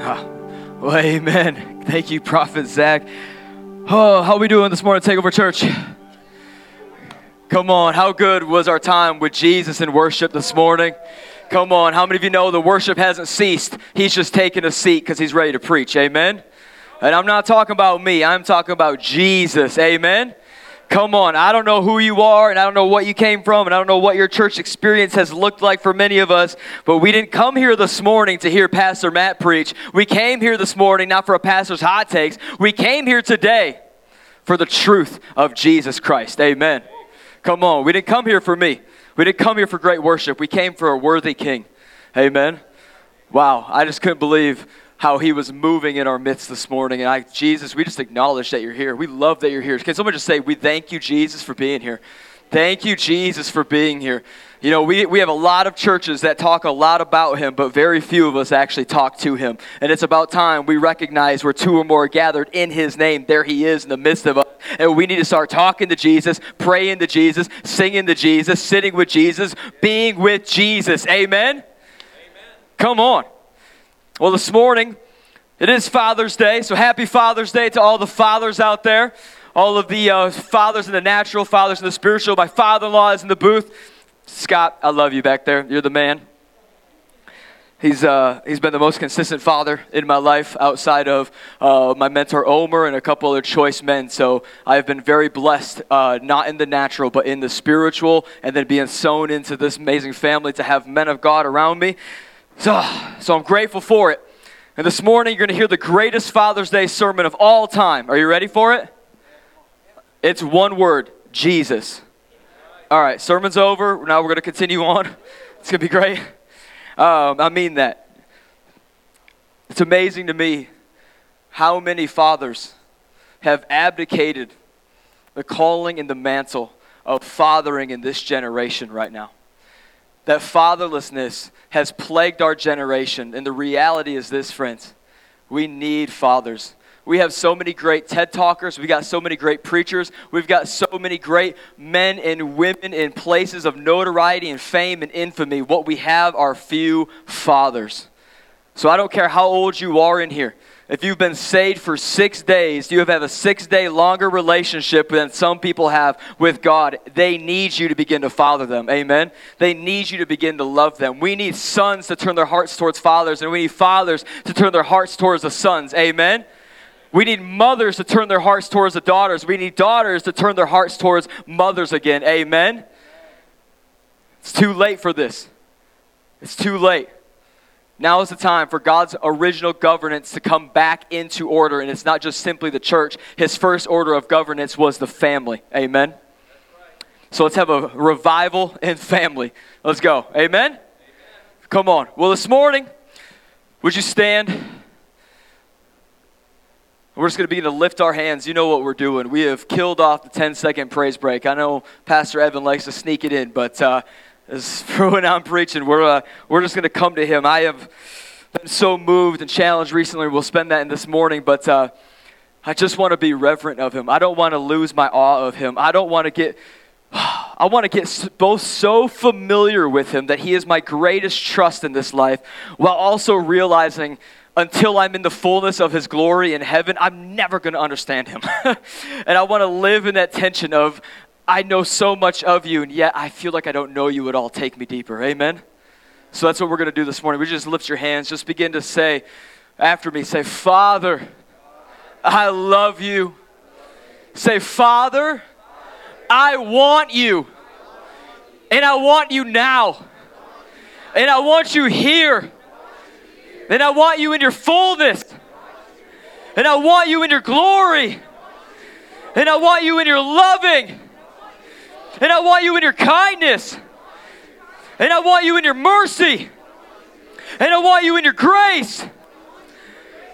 Well, amen. Thank you, Prophet Zach. Oh, how we doing this morning, Takeover Church? Come on, how good was our time with Jesus in worship this morning? Come on, how many of you know the worship hasn't ceased? He's just taking a seat because he's ready to preach. Amen. And I'm not talking about me, I'm talking about Jesus. Amen. Come on, I don't know who you are, and I don't know what you came from, and I don't know what your church experience has looked like for many of us, but we didn't come here this morning to hear Pastor Matt preach. We came here this morning not for a pastor's hot takes. We came here today for the truth of Jesus Christ. Amen. Come on, we didn't come here for me. We didn't come here for great worship. We came for a worthy king. Amen. Wow, I just couldn't believe how he was moving in our midst this morning. And I, Jesus, we just acknowledge that you're here. We love that you're here. Can someone just say, We thank you, Jesus, for being here? Thank you, Jesus, for being here. You know, we, we have a lot of churches that talk a lot about him, but very few of us actually talk to him. And it's about time we recognize where two or more are gathered in his name. There he is in the midst of us. And we need to start talking to Jesus, praying to Jesus, singing to Jesus, sitting with Jesus, being with Jesus. Amen? Amen. Come on. Well, this morning, it is Father's Day, so happy Father's Day to all the fathers out there, all of the uh, fathers in the natural, fathers in the spiritual. My father in law is in the booth. Scott, I love you back there. You're the man. He's, uh, he's been the most consistent father in my life outside of uh, my mentor Omer and a couple other choice men. So I've been very blessed, uh, not in the natural, but in the spiritual, and then being sown into this amazing family to have men of God around me. So, so I'm grateful for it. And this morning, you're going to hear the greatest Father's Day sermon of all time. Are you ready for it? It's one word Jesus. All right, sermon's over. Now we're going to continue on. It's going to be great. Um, I mean that. It's amazing to me how many fathers have abdicated the calling and the mantle of fathering in this generation right now that fatherlessness has plagued our generation. And the reality is this, friends we need fathers. We have so many great TED talkers. We got so many great preachers. We've got so many great men and women in places of notoriety and fame and infamy. What we have are few fathers. So I don't care how old you are in here. If you've been saved for six days, you have had a six day longer relationship than some people have with God. They need you to begin to father them. Amen. They need you to begin to love them. We need sons to turn their hearts towards fathers, and we need fathers to turn their hearts towards the sons. Amen. We need mothers to turn their hearts towards the daughters. We need daughters to turn their hearts towards mothers again. Amen. It's too late for this. It's too late. Now is the time for God's original governance to come back into order. And it's not just simply the church. His first order of governance was the family. Amen? So let's have a revival in family. Let's go. Amen? Amen? Come on. Well, this morning, would you stand? We're just going to begin to lift our hands. You know what we're doing. We have killed off the 10 second praise break. I know Pastor Evan likes to sneak it in, but. Uh, is for when I'm preaching. We're, uh, we're just going to come to Him. I have been so moved and challenged recently. We'll spend that in this morning, but uh, I just want to be reverent of Him. I don't want to lose my awe of Him. I don't want to get. I want to get both so familiar with Him that He is my greatest trust in this life, while also realizing until I'm in the fullness of His glory in heaven, I'm never going to understand Him. and I want to live in that tension of I know so much of you, and yet I feel like I don't know you at all. Take me deeper. Amen? So that's what we're going to do this morning. We just lift your hands. Just begin to say after me, say, Father, I love you. Say, Father, I want you. And I want you now. And I want you here. And I want you in your fullness. And I want you in your glory. And I want you in your loving. And I want you in your kindness. And I want you in your mercy. And I want you in your grace.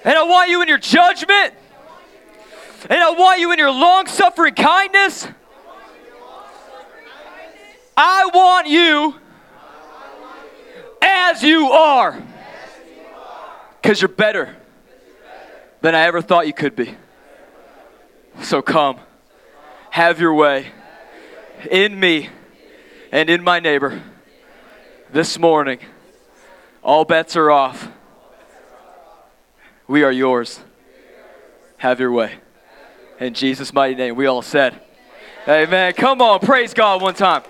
And I want you in your judgment. And I want you in your long suffering kindness. I want you as you are. Because you're better than I ever thought you could be. So come, have your way in me and in my neighbor this morning. All bets are off. We are yours. Have your way. In Jesus' mighty name, we all said, Amen. Come on, praise God one time.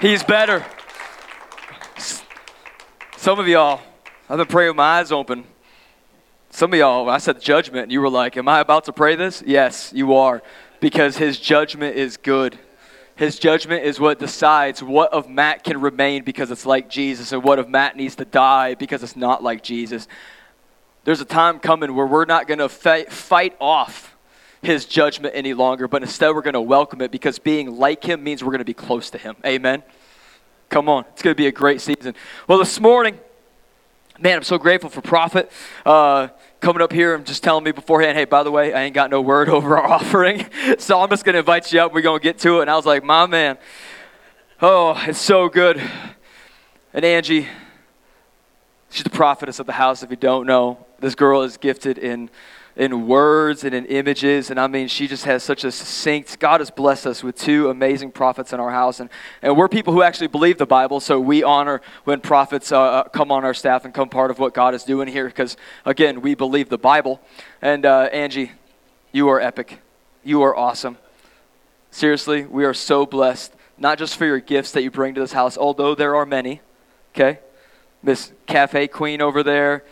He's better. Some of y'all, I've been praying with my eyes open. Some of y'all, I said judgment, and you were like, Am I about to pray this? Yes, you are, because his judgment is good. His judgment is what decides what of Matt can remain because it's like Jesus and what of Matt needs to die because it's not like Jesus. There's a time coming where we're not going to fight, off his judgment any longer, but instead we're going to welcome it because being like him means we're going to be close to him. Amen. Come on. It's going to be a great season. Well, this morning, man, I'm so grateful for Prophet. Uh, coming up here and just telling me beforehand, hey, by the way, I ain't got no word over our offering. so I'm just going to invite you up. We're going to get to it. And I was like, my man, oh, it's so good. And Angie, she's the prophetess of the house, if you don't know. This girl is gifted in in words and in images. And I mean, she just has such a succinct. God has blessed us with two amazing prophets in our house. And, and we're people who actually believe the Bible, so we honor when prophets uh, uh come on our staff and come part of what God is doing here because, again, we believe the Bible. And uh, Angie, you are epic. You are awesome. Seriously, we are so blessed, not just for your gifts that you bring to this house, although there are many, okay? Miss Cafe Queen over there,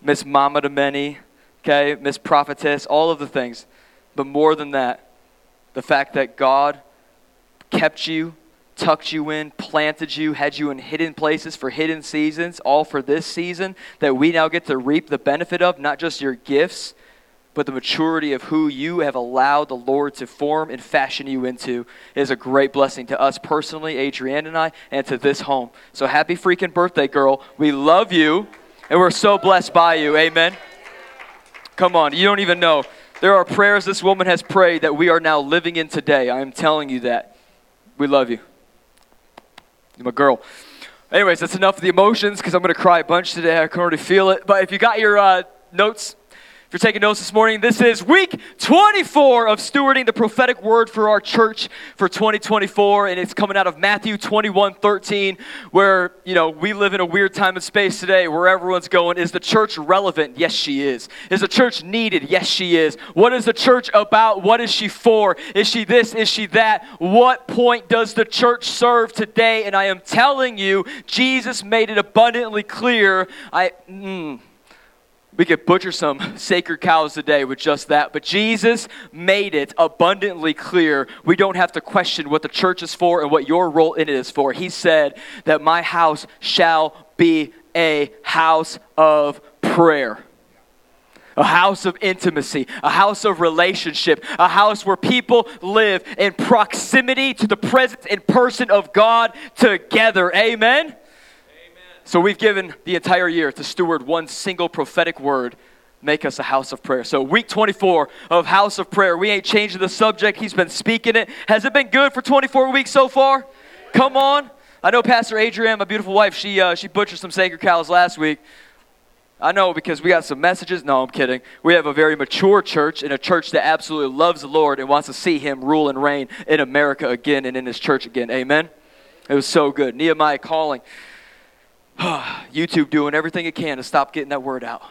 Miss Mama to Many, okay, Miss Prophetess, all of the things. But more than that, the fact that God kept you, tucked you in, planted you, had you in hidden places for hidden seasons, all for this season that we now get to reap the benefit of, not just your gifts, but the maturity of who you have allowed the Lord to form and fashion you into is a great blessing to us personally, Adrienne and I, and to this home. So happy freaking birthday, girl. We love you, and we're so blessed by you. Amen. Come on, you don't even know. There are prayers this woman has prayed that we are now living in today. I am telling you that. We love you. You're my girl. Anyways, that's enough of the emotions because I'm going to cry a bunch today. I can already feel it. But if you got your uh, notes, if you're taking notes this morning, this is week 24 of stewarding the prophetic word for our church for 2024, and it's coming out of Matthew 21 13, where, you know, we live in a weird time and space today where everyone's going, Is the church relevant? Yes, she is. Is the church needed? Yes, she is. What is the church about? What is she for? Is she this? Is she that? What point does the church serve today? And I am telling you, Jesus made it abundantly clear. I. Mm, we could butcher some sacred cows today with just that. But Jesus made it abundantly clear we don't have to question what the church is for and what your role in it is for. He said that my house shall be a house of prayer. A house of intimacy, a house of relationship, a house where people live in proximity to the presence and person of God together. Amen? So we've given the entire year to steward one single prophetic word make us a house of prayer. So, week 24 of House of Prayer. We ain't changing the subject. He's been speaking it. Has it been good for 24 weeks so far? Come on. I know Pastor Adrienne, my beautiful wife, she, uh, she butchered some sacred cows last week. I know because we got some messages. No, I'm kidding. We have a very mature church and a church that absolutely loves the Lord and wants to see Him rule and reign in America again and in His church again. Amen. It was so good. Nehemiah calling. YouTube doing everything it can to stop getting that word out.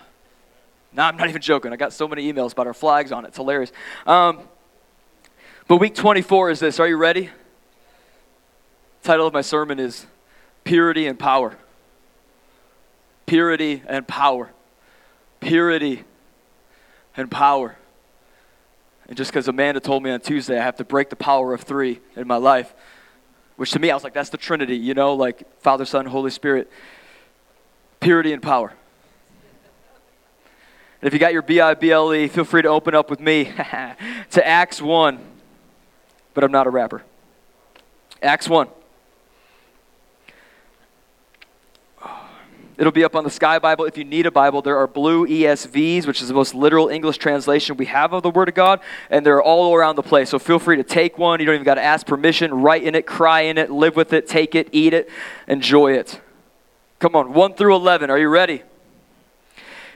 No, I'm not even joking. I got so many emails about our flags on it. It's hilarious. Um, but week 24 is this. Are you ready? title of my sermon is Purity and Power. Purity and Power. Purity and Power. And just because Amanda told me on Tuesday I have to break the power of three in my life, which to me, I was like, that's the Trinity, you know, like Father, Son, Holy Spirit. Purity and power. And if you got your B I B L E, feel free to open up with me to Acts 1. But I'm not a rapper. Acts 1. It'll be up on the Sky Bible. If you need a Bible, there are blue ESVs, which is the most literal English translation we have of the Word of God, and they're all around the place. So feel free to take one. You don't even got to ask permission. Write in it, cry in it, live with it, take it, eat it, enjoy it. Come on, 1 through 11. Are you ready?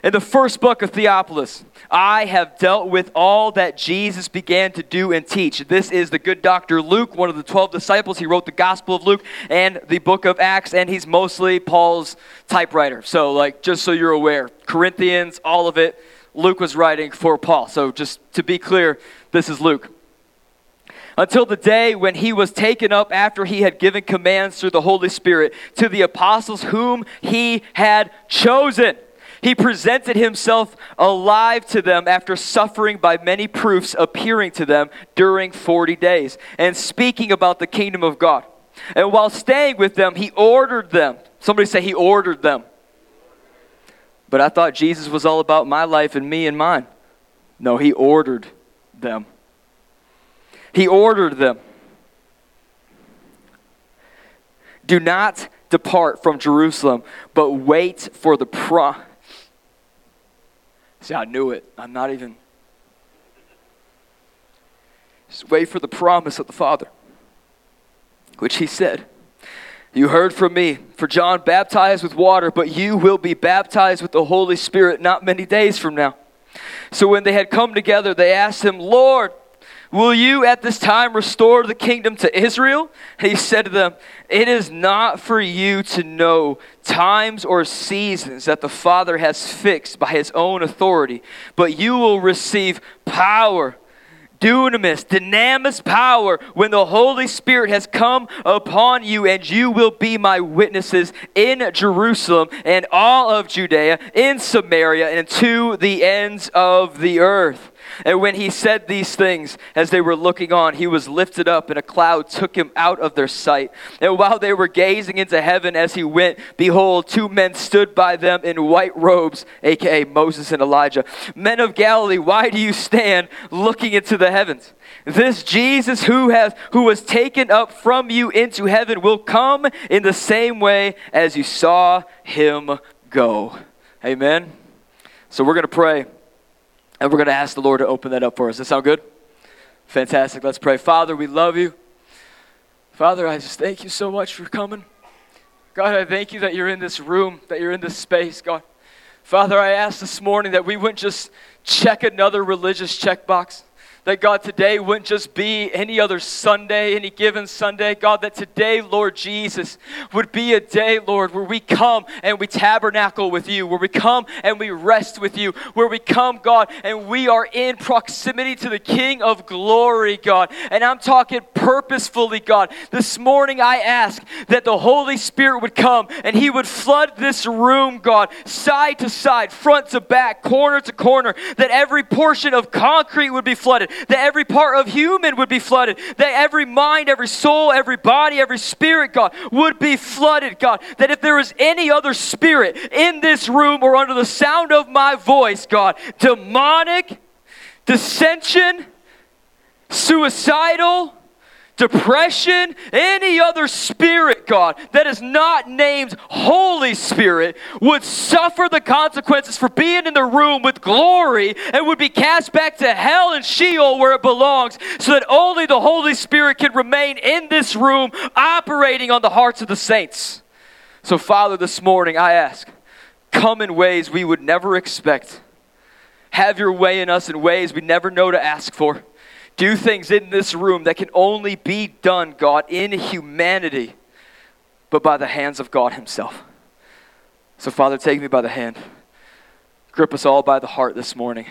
In the first book of Theophilus, I have dealt with all that Jesus began to do and teach. This is the good doctor Luke, one of the 12 disciples. He wrote the Gospel of Luke and the book of Acts, and he's mostly Paul's typewriter. So, like, just so you're aware, Corinthians, all of it, Luke was writing for Paul. So, just to be clear, this is Luke until the day when he was taken up after he had given commands through the Holy Spirit to the apostles whom he had chosen. He presented himself alive to them after suffering by many proofs, appearing to them during 40 days, and speaking about the kingdom of God. And while staying with them, he ordered them. Somebody say, He ordered them. But I thought Jesus was all about my life and me and mine. No, He ordered them. He ordered them Do not depart from Jerusalem, but wait for the pro. See, I knew it. I'm not even. Just wait for the promise of the Father, which he said. You heard from me, for John baptized with water, but you will be baptized with the Holy Spirit not many days from now. So when they had come together, they asked him, Lord, Will you at this time restore the kingdom to Israel? he said to them, It is not for you to know times or seasons that the Father has fixed by his own authority, but you will receive power dunamis, dynamis power when the Holy Spirit has come upon you, and you will be my witnesses in Jerusalem and all of Judea, in Samaria, and to the ends of the earth. And when he said these things, as they were looking on, he was lifted up, and a cloud took him out of their sight. And while they were gazing into heaven as he went, behold, two men stood by them in white robes, aka Moses and Elijah. Men of Galilee, why do you stand looking into the heavens? This Jesus who has who was taken up from you into heaven will come in the same way as you saw him go. Amen. So we're going to pray. And we're going to ask the Lord to open that up for us. Does that sound good? Fantastic. Let's pray. Father, we love you. Father, I just thank you so much for coming. God, I thank you that you're in this room, that you're in this space, God. Father, I ask this morning that we wouldn't just check another religious checkbox that God, today wouldn't just be any other Sunday, any given Sunday. God, that today, Lord Jesus, would be a day, Lord, where we come and we tabernacle with you, where we come and we rest with you, where we come, God, and we are in proximity to the King of glory, God. And I'm talking purposefully, God. This morning I ask that the Holy Spirit would come and He would flood this room, God, side to side, front to back, corner to corner, that every portion of concrete would be flooded that every part of human would be flooded, that every mind, every soul, every body, every spirit, God, would be flooded, God. That if there is any other spirit in this room or under the sound of my voice, God, demonic, dissension, suicidal, depression, any other spirit, God, that is not named Holy Spirit would suffer the consequences for being in the room with glory and would be cast back to hell and Sheol where it belongs, so that only the Holy Spirit can remain in this room operating on the hearts of the saints. So, Father, this morning I ask, come in ways we would never expect. Have your way in us in ways we never know to ask for do things in this room that can only be done, God, in humanity, but by the hands of God Himself. So, Father, take me by the hand. Grip us all by the heart this morning.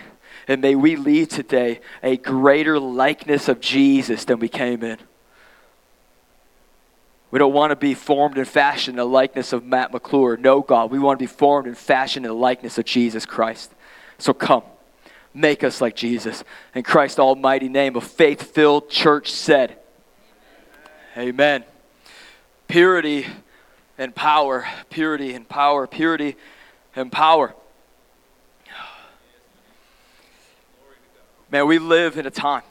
And may we leave today a greater likeness of Jesus than we came in. We don't want to be formed and fashioned in the likeness of Matt McClure. No, God. We want to be formed and fashioned in the likeness of Jesus Christ. So come. Make us like Jesus. In Christ's almighty name, a faith filled church said, Amen. Amen. Purity and power, purity and power, purity and power. Man, we live in a time,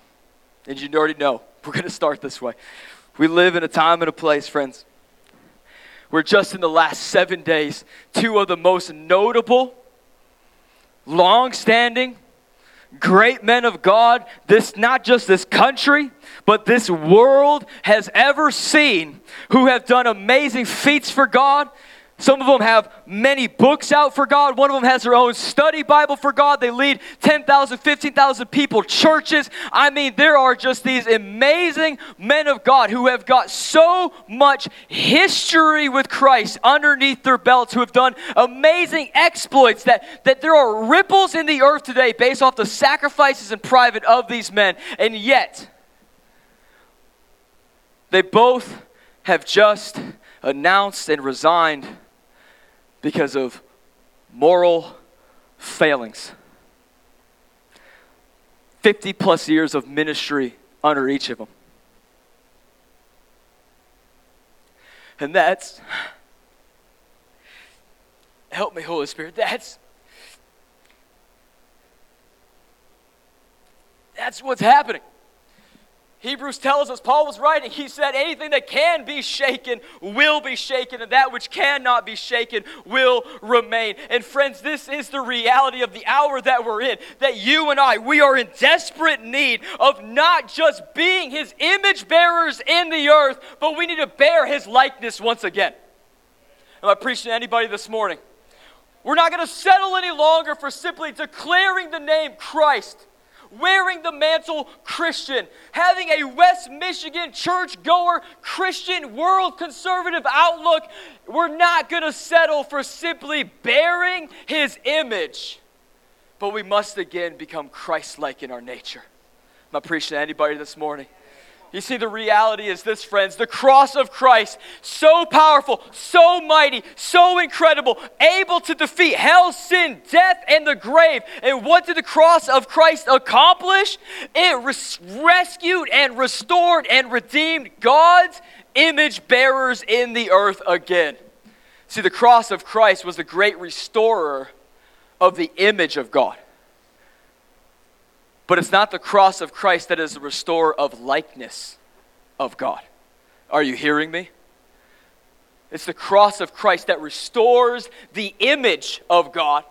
and you already know, we're going to start this way. We live in a time and a place, friends, where just in the last seven days, two of the most notable, long standing, great men of God, this not just this country, but this world has ever seen who have done amazing feats for God. Some of them have many books out for God. One of them has their own study Bible for God. They lead 10,000, 15,000 people, churches. I mean, there are just these amazing men of God who have got so much history with Christ underneath their belts, who have done amazing exploits that, that there are ripples in the earth today based off the sacrifices in private of these men. And yet, they both have just announced and resigned because of moral failings. 50 plus years of ministry under each of them. And that's, help me, Holy Spirit, that's, that's what's happening. Hebrews tells us, Paul was writing, he said, anything that can be shaken will be shaken, and that which cannot be shaken will remain. And friends, this is the reality of the hour that we're in. That you and I, we are in desperate need of not just being his image bearers in the earth, but we need to bear his likeness once again. Am I preaching to anybody this morning? We're not going to settle any longer for simply declaring the name Christ wearing the mantle Christian, having a West Michigan church goer Christian world conservative outlook, we're not going to settle for simply bearing his image. But we must again become Christ like in our nature. Am I preaching to anybody this morning? You see, the reality is this, friends the cross of Christ, so powerful, so mighty, so incredible, able to defeat hell, sin, death, and the grave. And what did the cross of Christ accomplish? It res- rescued and restored and redeemed God's image bearers in the earth again. See, the cross of Christ was the great restorer of the image of God. But it's not the cross of Christ that is the restorer of likeness of God. Are you hearing me? It's the cross of Christ that restores the image of God,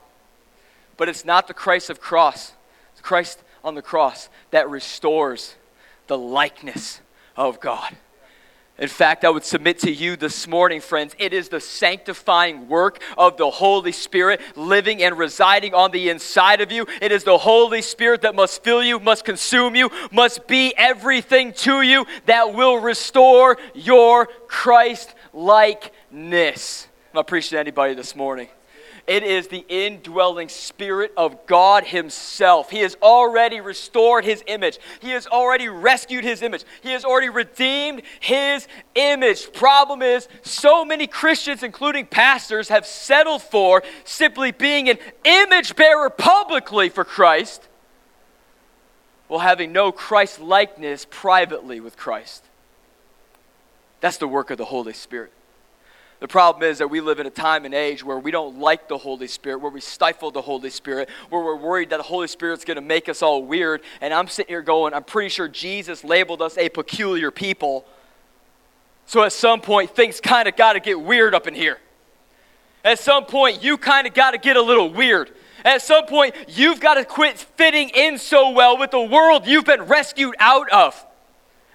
but it's not the Christ of cross, it's Christ on the cross that restores the likeness of God. In fact, I would submit to you this morning, friends, it is the sanctifying work of the Holy Spirit living and residing on the inside of you. It is the Holy Spirit that must fill you, must consume you, must be everything to you that will restore your Christ likeness. I'm not preaching to anybody this morning. It is the indwelling Spirit of God Himself. He has already restored His image, He has already rescued His image, He has already redeemed His image. Problem is, so many Christians, including pastors, have settled for simply being an image bearer publicly for Christ while having no Christ likeness privately with Christ. That's the work of the Holy Spirit. The problem is that we live in a time and age where we don't like the Holy Spirit, where we stifle the Holy Spirit, where we're worried that the Holy Spirit's going to make us all weird. And I'm sitting here going, I'm pretty sure Jesus labeled us a peculiar people. So at some point, things kind of got to get weird up in here. At some point, you kind of got to get a little weird. At some point, you've got to quit fitting in so well with the world you've been rescued out of.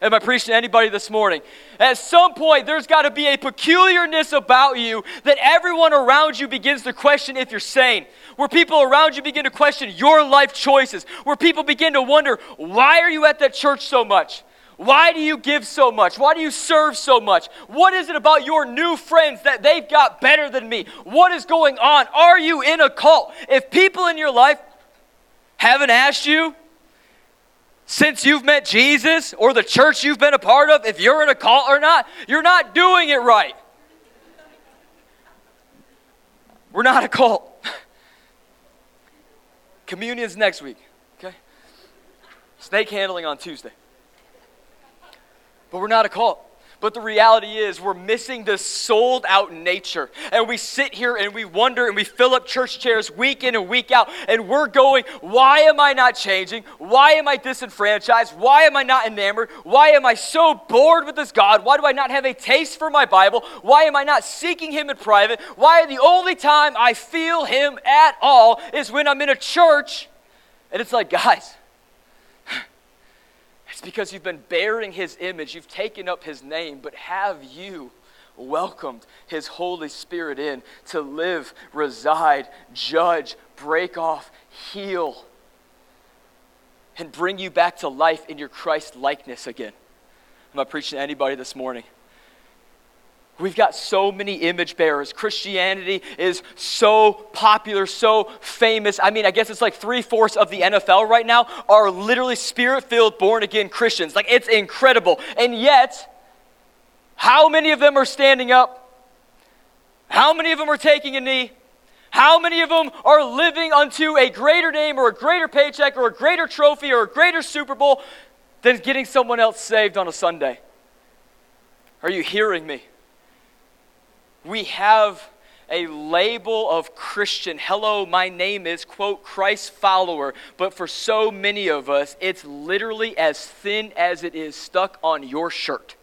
Am I preaching to anybody this morning? At some point, there's got to be a peculiarness about you that everyone around you begins to question if you're sane. Where people around you begin to question your life choices. Where people begin to wonder, why are you at that church so much? Why do you give so much? Why do you serve so much? What is it about your new friends that they've got better than me? What is going on? Are you in a cult? If people in your life haven't asked you, since you've met Jesus or the church you've been a part of, if you're in a cult or not, you're not doing it right. We're not a cult. Communion's next week, okay? Snake handling on Tuesday. But we're not a cult. But the reality is, we're missing this sold out nature. And we sit here and we wonder and we fill up church chairs week in and week out. And we're going, why am I not changing? Why am I disenfranchised? Why am I not enamored? Why am I so bored with this God? Why do I not have a taste for my Bible? Why am I not seeking Him in private? Why the only time I feel Him at all is when I'm in a church and it's like, guys, it's because you've been bearing his image, you've taken up his name, but have you welcomed His Holy Spirit in to live, reside, judge, break off, heal, and bring you back to life in your Christ likeness again. I'm not preaching to anybody this morning. We've got so many image bearers. Christianity is so popular, so famous. I mean, I guess it's like three fourths of the NFL right now are literally spirit filled, born again Christians. Like, it's incredible. And yet, how many of them are standing up? How many of them are taking a knee? How many of them are living unto a greater name or a greater paycheck or a greater trophy or a greater Super Bowl than getting someone else saved on a Sunday? Are you hearing me? We have a label of Christian. Hello, my name is, quote, Christ follower. But for so many of us, it's literally as thin as it is stuck on your shirt.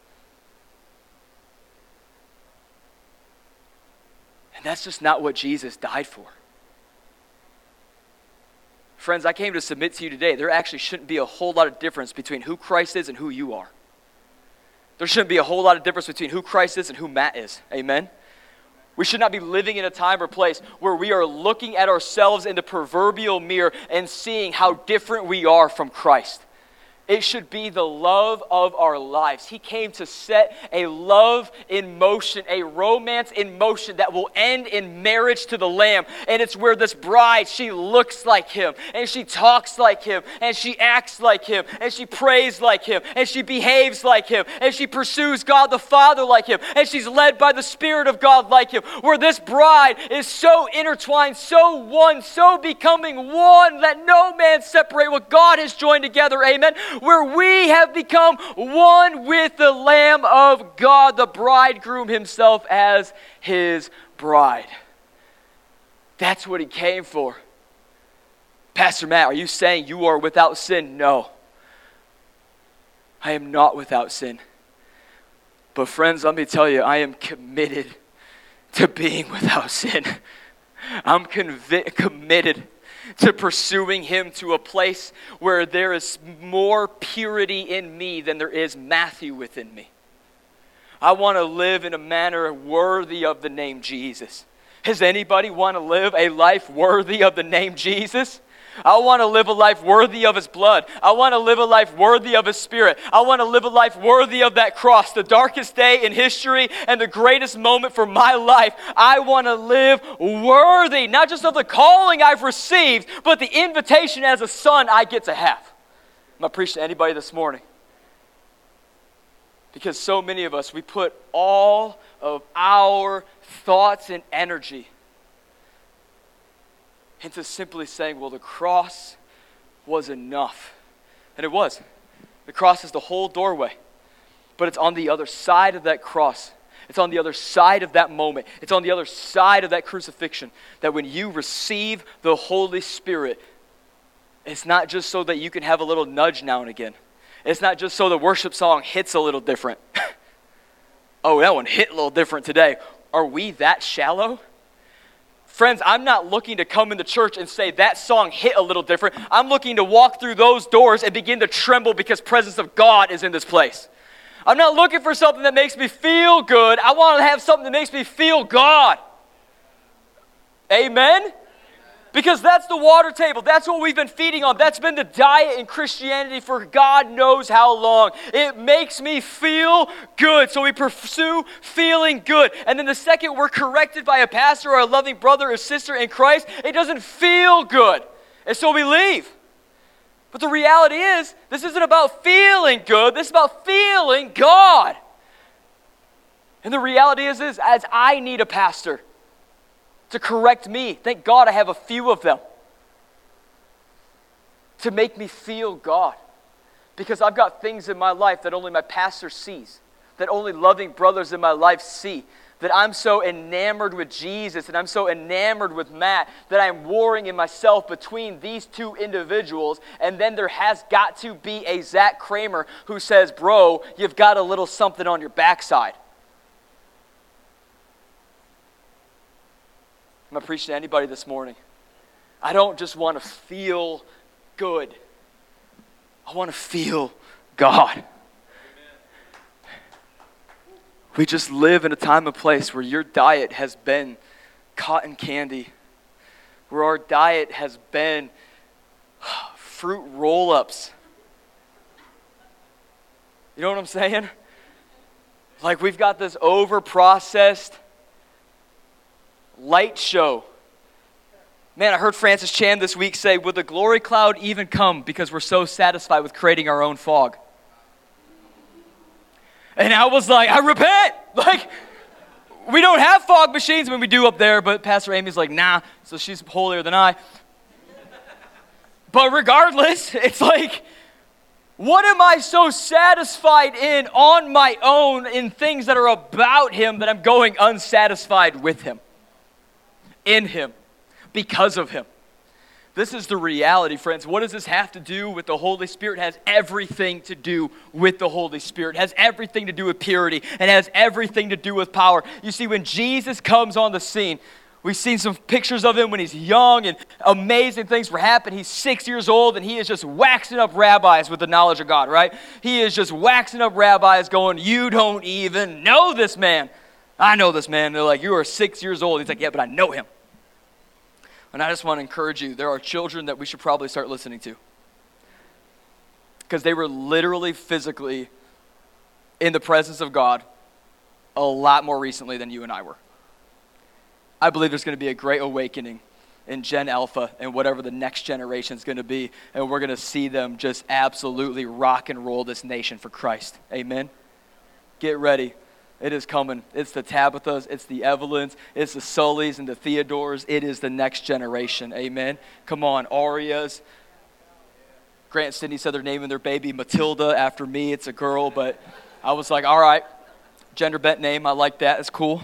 And that's just not what Jesus died for. Friends, I came to submit to you today. There actually shouldn't be a whole lot of difference between who Christ is and who you are. There shouldn't be a whole lot of difference between who Christ is and who Matt is. Amen? We should not be living in a time or place where we are looking at ourselves in the proverbial mirror and seeing how different we are from Christ. It should be the love of our lives. He came to set a love in motion, a romance in motion that will end in marriage to the Lamb. And it's where this bride, she looks like him, and she talks like him, and she acts like him, and she prays like him, and she behaves like him, and she pursues God the Father like him, and she's led by the Spirit of God like him. Where this bride is so intertwined, so one, so becoming one that no man separate what God has joined together. Amen where we have become one with the Lamb of God, the bridegroom himself, as his bride. That's what he came for. Pastor Matt, are you saying you are without sin? No. I am not without sin. But, friends, let me tell you, I am committed to being without sin. I'm convi- committed to pursuing Him to a place where there is more purity in me than there is Matthew within me. I want to live in a manner worthy of the name Jesus. Does anybody want to live a life worthy of the name Jesus? I want to live a life worthy of His blood. I want to live a life worthy of His Spirit. I want to live a life worthy of that cross, the darkest day in history and the greatest moment for my life. I want to live worthy, not just of the calling I've received, but the invitation as a son I get to have. I'm not preaching to anybody this morning. Because so many of us, we put all of our thoughts and energy into simply saying, well, the cross was enough. And it was. The cross is the whole doorway. But it's on the other side of that cross. It's on the other side of that moment. It's on the other side of that crucifixion that when you receive the Holy Spirit, it's not just so that you can have a little nudge now and again. It's not just so the worship song hits a little different. oh, that one hit a little different today. Are we that shallow? Friends, I'm not looking to come into church and say that song hit a little different. I'm looking to walk through those doors and begin to tremble because presence of God is in this place. I'm not looking for something that makes me feel good. I want to have something that makes me feel God. Amen. Because that's the water table. That's what we've been feeding on. That's been the diet in Christianity for God knows how long. It makes me feel good. So we pursue feeling good. And then the second we're corrected by a pastor or a loving brother or sister in Christ, it doesn't feel good. And so we leave. But the reality is, this isn't about feeling good, this is about feeling God. And the reality is, is as I need a pastor, to correct me. Thank God I have a few of them to make me feel God. Because I've got things in my life that only my pastor sees, that only loving brothers in my life see. That I'm so enamored with Jesus and I'm so enamored with Matt that I'm warring in myself between these two individuals. And then there has got to be a Zach Kramer who says, Bro, you've got a little something on your backside. I'm preaching to anybody this morning. I don't just want to feel good, I want to feel God. we just live in a time and place where your diet has been cotton candy, where our diet has been fruit roll ups. You know what I'm saying? Like we've got this over processed light show. Man, I heard Francis Chan this week say, Would the glory cloud even come because we're so satisfied with creating our own fog? And I was like, I repent. Like, we don't have fog machines when we do up there, but Pastor Amy's like, nah, so she's holier than I. But regardless, it's like, what am I so satisfied in on my own in things that are about Him that I'm going unsatisfied with Him, in Him, because of Him? This is the reality, friends. What does this have to do with the Holy Spirit? It has everything to do with the Holy Spirit. It has everything to do with purity. and has everything to do with power. You see, when Jesus comes on the scene, We've seen some pictures of him when he's young and amazing things were happening. He's six years old and he is just waxing up rabbis with the knowledge of God, right? He is just waxing up rabbis going, You don't even know this man. I know this man. They're like, You are six years old. He's like, Yeah, but I know him. And I just want to encourage you there are children that we should probably start listening to. Because they were literally, physically in the presence of God a lot more recently than you and I were. I believe there's going to be a great awakening in Gen Alpha and whatever the next generation is going to be. And we're going to see them just absolutely rock and roll this nation for Christ. Amen. Get ready. It is coming. It's the Tabithas, it's the Evelyns, it's the Sullys and the Theodores. It is the next generation. Amen. Come on, Arias. Grant Sydney said they're naming their baby Matilda after me. It's a girl, but I was like, all right, gender bent name. I like that. It's cool.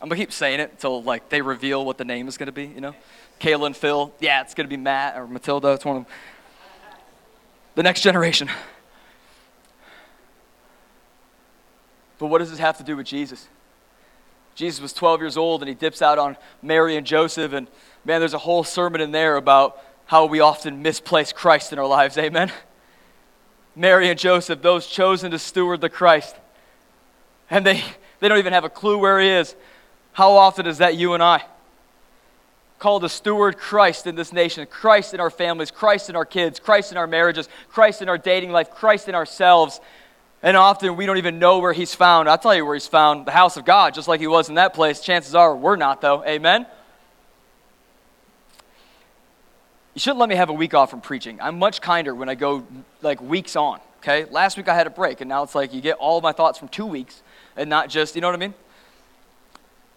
I'm gonna keep saying it until like they reveal what the name is gonna be. You know, Kayla and Phil. Yeah, it's gonna be Matt or Matilda. It's one of them. The next generation. But what does this have to do with Jesus? Jesus was 12 years old and he dips out on Mary and Joseph. And man, there's a whole sermon in there about how we often misplace Christ in our lives. Amen? Mary and Joseph, those chosen to steward the Christ. And they, they don't even have a clue where he is. How often is that you and I? Called to steward Christ in this nation, Christ in our families, Christ in our kids, Christ in our marriages, Christ in our dating life, Christ in ourselves. And often we don't even know where he's found. I'll tell you where he's found the house of God, just like he was in that place. Chances are we're not, though. Amen? You shouldn't let me have a week off from preaching. I'm much kinder when I go like weeks on, okay? Last week I had a break, and now it's like you get all of my thoughts from two weeks and not just, you know what I mean?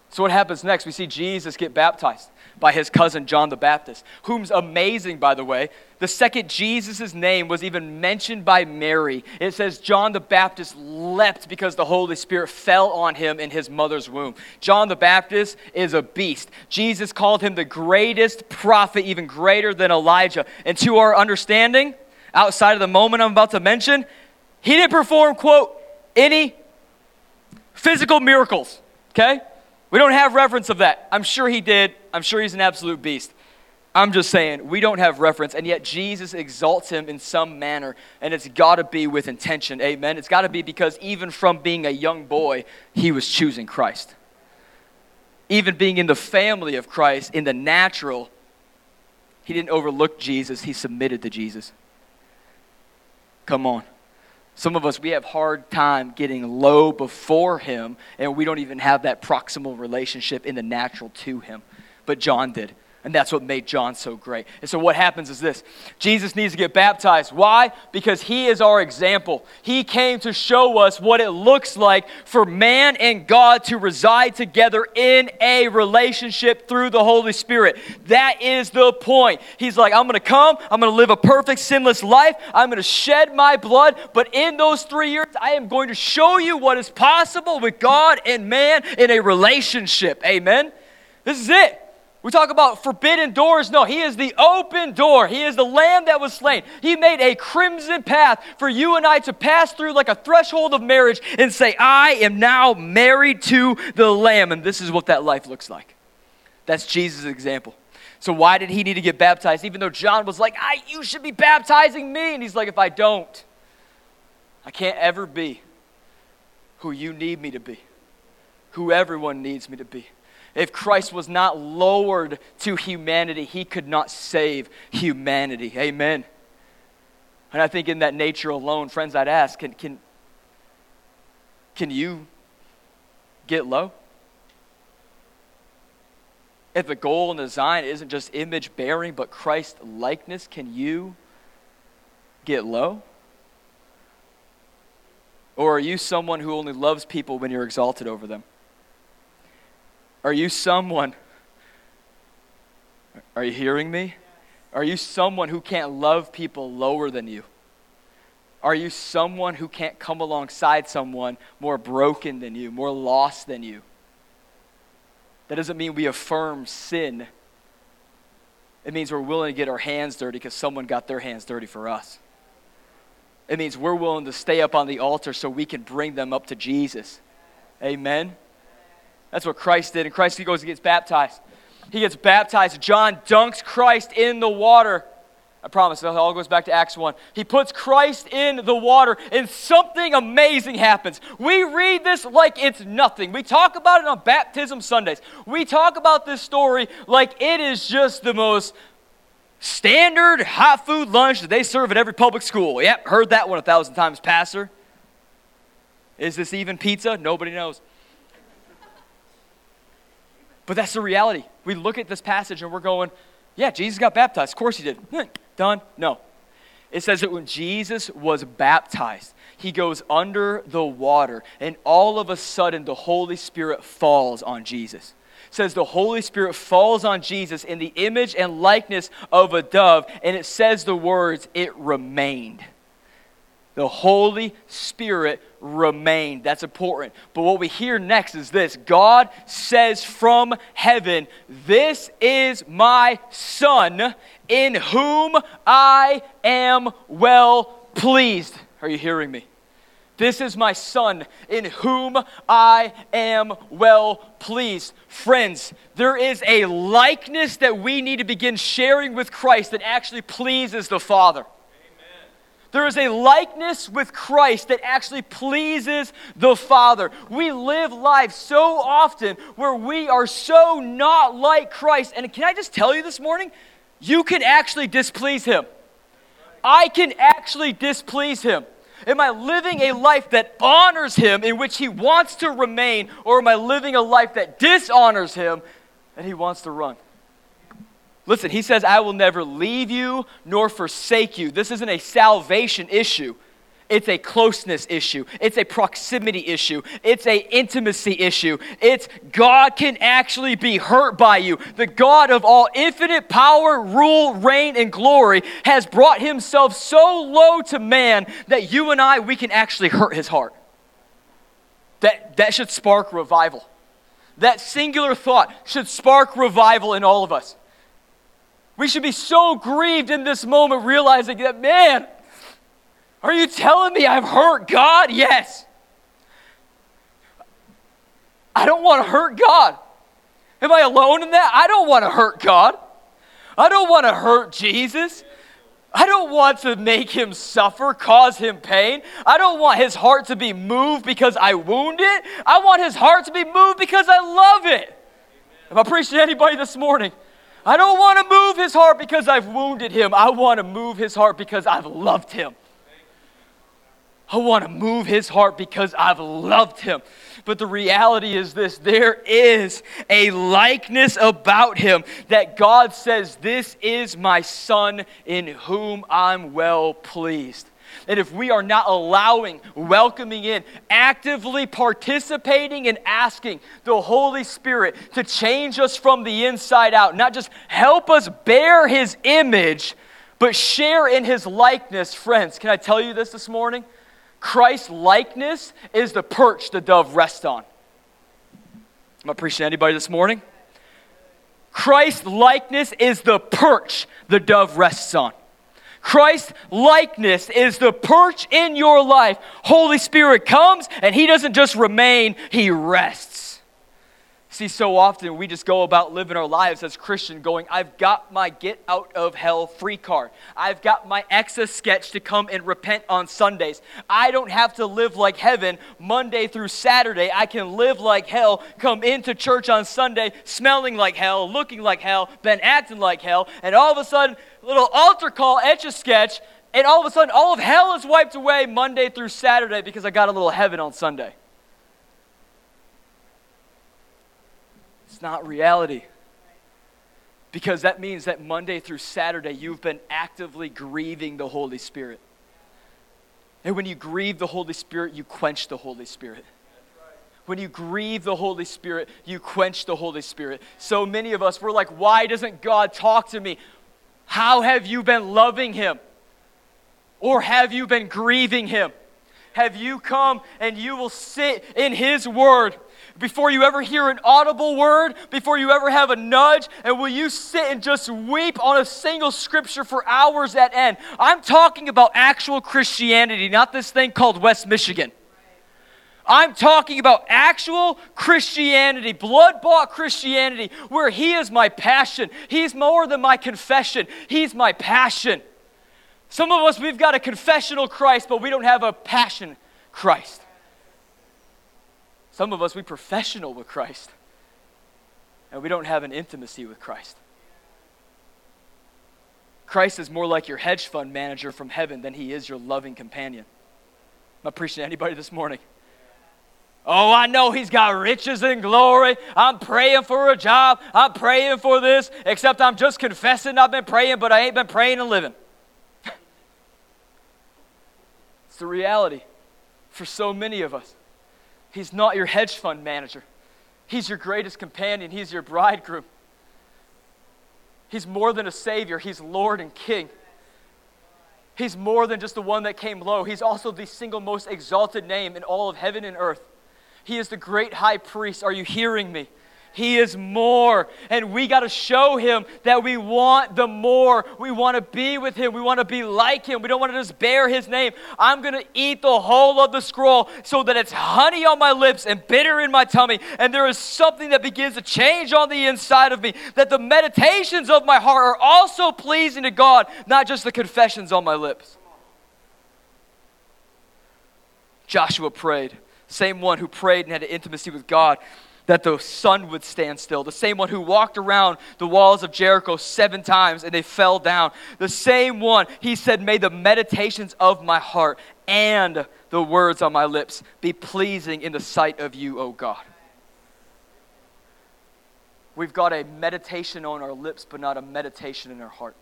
So, what happens next? We see Jesus get baptized by his cousin John the Baptist, whom's amazing, by the way. The second Jesus' name was even mentioned by Mary, it says John the Baptist leapt because the Holy Spirit fell on him in his mother's womb. John the Baptist is a beast. Jesus called him the greatest prophet, even greater than Elijah. And to our understanding, outside of the moment I'm about to mention, he didn't perform, quote, any physical miracles, okay? We don't have reference of that. I'm sure he did. I'm sure he's an absolute beast. I'm just saying, we don't have reference, and yet Jesus exalts him in some manner, and it's got to be with intention. Amen. It's got to be because even from being a young boy, he was choosing Christ. Even being in the family of Christ, in the natural, he didn't overlook Jesus, he submitted to Jesus. Come on. Some of us, we have hard time getting low before him, and we don't even have that proximal relationship in the natural to him. But John did. And that's what made John so great. And so, what happens is this Jesus needs to get baptized. Why? Because he is our example. He came to show us what it looks like for man and God to reside together in a relationship through the Holy Spirit. That is the point. He's like, I'm going to come, I'm going to live a perfect, sinless life, I'm going to shed my blood, but in those three years, I am going to show you what is possible with God and man in a relationship. Amen? This is it. We talk about forbidden doors. No, He is the open door. He is the Lamb that was slain. He made a crimson path for you and I to pass through like a threshold of marriage and say, I am now married to the Lamb. And this is what that life looks like. That's Jesus' example. So, why did he need to get baptized? Even though John was like, I, You should be baptizing me. And he's like, If I don't, I can't ever be who you need me to be, who everyone needs me to be. If Christ was not lowered to humanity, he could not save humanity. Amen. And I think in that nature alone, friends, I'd ask can, can, can you get low? If the goal and design isn't just image bearing, but Christ likeness, can you get low? Or are you someone who only loves people when you're exalted over them? Are you someone, are you hearing me? Are you someone who can't love people lower than you? Are you someone who can't come alongside someone more broken than you, more lost than you? That doesn't mean we affirm sin. It means we're willing to get our hands dirty because someone got their hands dirty for us. It means we're willing to stay up on the altar so we can bring them up to Jesus. Amen. That's what Christ did. And Christ, he goes and gets baptized. He gets baptized. John dunks Christ in the water. I promise, it all goes back to Acts 1. He puts Christ in the water, and something amazing happens. We read this like it's nothing. We talk about it on baptism Sundays. We talk about this story like it is just the most standard hot food lunch that they serve at every public school. Yep, heard that one a thousand times, Pastor. Is this even pizza? Nobody knows. But that's the reality. We look at this passage and we're going, yeah, Jesus got baptized. Of course he did. Done? No. It says that when Jesus was baptized, he goes under the water, and all of a sudden the Holy Spirit falls on Jesus. It says the Holy Spirit falls on Jesus in the image and likeness of a dove, and it says the words, it remained. The Holy Spirit remained. That's important. But what we hear next is this God says from heaven, This is my Son, in whom I am well pleased. Are you hearing me? This is my Son, in whom I am well pleased. Friends, there is a likeness that we need to begin sharing with Christ that actually pleases the Father. There is a likeness with Christ that actually pleases the Father. We live life so often where we are so not like Christ. And can I just tell you this morning? You can actually displease Him. I can actually displease Him. Am I living a life that honors Him in which He wants to remain, or am I living a life that dishonors Him and He wants to run? Listen, he says, I will never leave you nor forsake you. This isn't a salvation issue. It's a closeness issue. It's a proximity issue. It's a intimacy issue. It's God can actually be hurt by you. The God of all infinite power, rule, reign, and glory has brought himself so low to man that you and I, we can actually hurt his heart. That, that should spark revival. That singular thought should spark revival in all of us. We should be so grieved in this moment, realizing that, man, are you telling me I've hurt God? Yes. I don't want to hurt God. Am I alone in that? I don't want to hurt God. I don't want to hurt Jesus. I don't want to make him suffer, cause him pain. I don't want his heart to be moved because I wound it. I want his heart to be moved because I love it. Am I preaching to anybody this morning? I don't want to move his heart because I've wounded him. I want to move his heart because I've loved him. I want to move his heart because I've loved him. But the reality is this there is a likeness about him that God says, This is my son in whom I'm well pleased that if we are not allowing, welcoming in, actively participating and asking the Holy Spirit to change us from the inside out, not just help us bear His image, but share in His likeness, friends, can I tell you this this morning? Christ's likeness is the perch the dove rests on. Am I preaching anybody this morning? Christ's likeness is the perch the dove rests on. Christ likeness is the perch in your life. Holy Spirit comes and He doesn't just remain, He rests. See, so often we just go about living our lives as Christian going, I've got my get out of hell free card. I've got my etch a sketch to come and repent on Sundays. I don't have to live like heaven Monday through Saturday. I can live like hell, come into church on Sunday smelling like hell, looking like hell, been acting like hell, and all of a sudden, little altar call, etch a sketch, and all of a sudden, all of hell is wiped away Monday through Saturday because I got a little heaven on Sunday. It's not reality. Because that means that Monday through Saturday, you've been actively grieving the Holy Spirit. And when you grieve the Holy Spirit, you quench the Holy Spirit. When you grieve the Holy Spirit, you quench the Holy Spirit. So many of us, we're like, why doesn't God talk to me? How have you been loving Him? Or have you been grieving Him? Have you come and you will sit in His Word before you ever hear an audible word, before you ever have a nudge, and will you sit and just weep on a single scripture for hours at end? I'm talking about actual Christianity, not this thing called West Michigan. I'm talking about actual Christianity, blood bought Christianity, where He is my passion. He's more than my confession, He's my passion. Some of us, we've got a confessional Christ, but we don't have a passion Christ. Some of us, we're professional with Christ, and we don't have an intimacy with Christ. Christ is more like your hedge fund manager from heaven than he is your loving companion. I'm I preaching to anybody this morning? Oh, I know he's got riches and glory. I'm praying for a job. I'm praying for this, except I'm just confessing I've been praying, but I ain't been praying and living. it's the reality for so many of us. He's not your hedge fund manager. He's your greatest companion. He's your bridegroom. He's more than a savior, He's Lord and King. He's more than just the one that came low. He's also the single most exalted name in all of heaven and earth. He is the great high priest. Are you hearing me? He is more. And we got to show him that we want the more. We want to be with him. We want to be like him. We don't want to just bear his name. I'm going to eat the whole of the scroll so that it's honey on my lips and bitter in my tummy. And there is something that begins to change on the inside of me. That the meditations of my heart are also pleasing to God, not just the confessions on my lips. Joshua prayed, same one who prayed and had an intimacy with God that the sun would stand still. The same one who walked around the walls of Jericho seven times and they fell down. The same one, he said, May the meditations of my heart and the words on my lips be pleasing in the sight of you, O God. We've got a meditation on our lips, but not a meditation in our heart.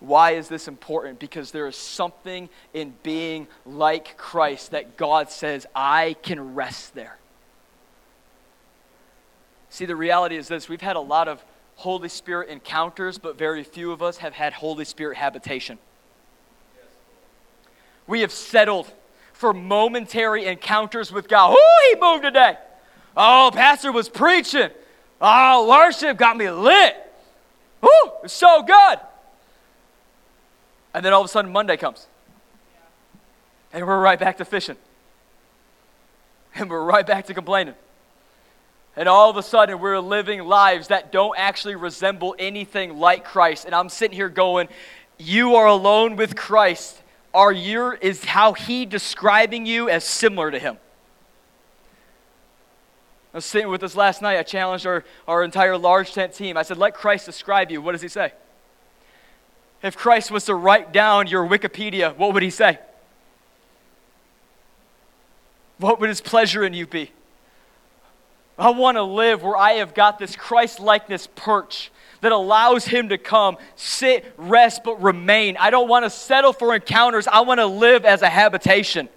Why is this important? Because there is something in being like Christ that God says, I can rest there. See, the reality is this we've had a lot of Holy Spirit encounters, but very few of us have had Holy Spirit habitation. We have settled for momentary encounters with God. Oh, he moved today. Oh, pastor was preaching. Oh, worship got me lit. Woo, it's so good. And then all of a sudden Monday comes. And we're right back to fishing. And we're right back to complaining. And all of a sudden, we're living lives that don't actually resemble anything like Christ. And I'm sitting here going, You are alone with Christ. Are your, is how he describing you as similar to him? I was sitting with us last night. I challenged our, our entire large tent team. I said, Let Christ describe you. What does he say? If Christ was to write down your Wikipedia, what would he say? What would his pleasure in you be? I want to live where I have got this Christ likeness perch that allows him to come, sit, rest, but remain. I don't want to settle for encounters. I want to live as a habitation.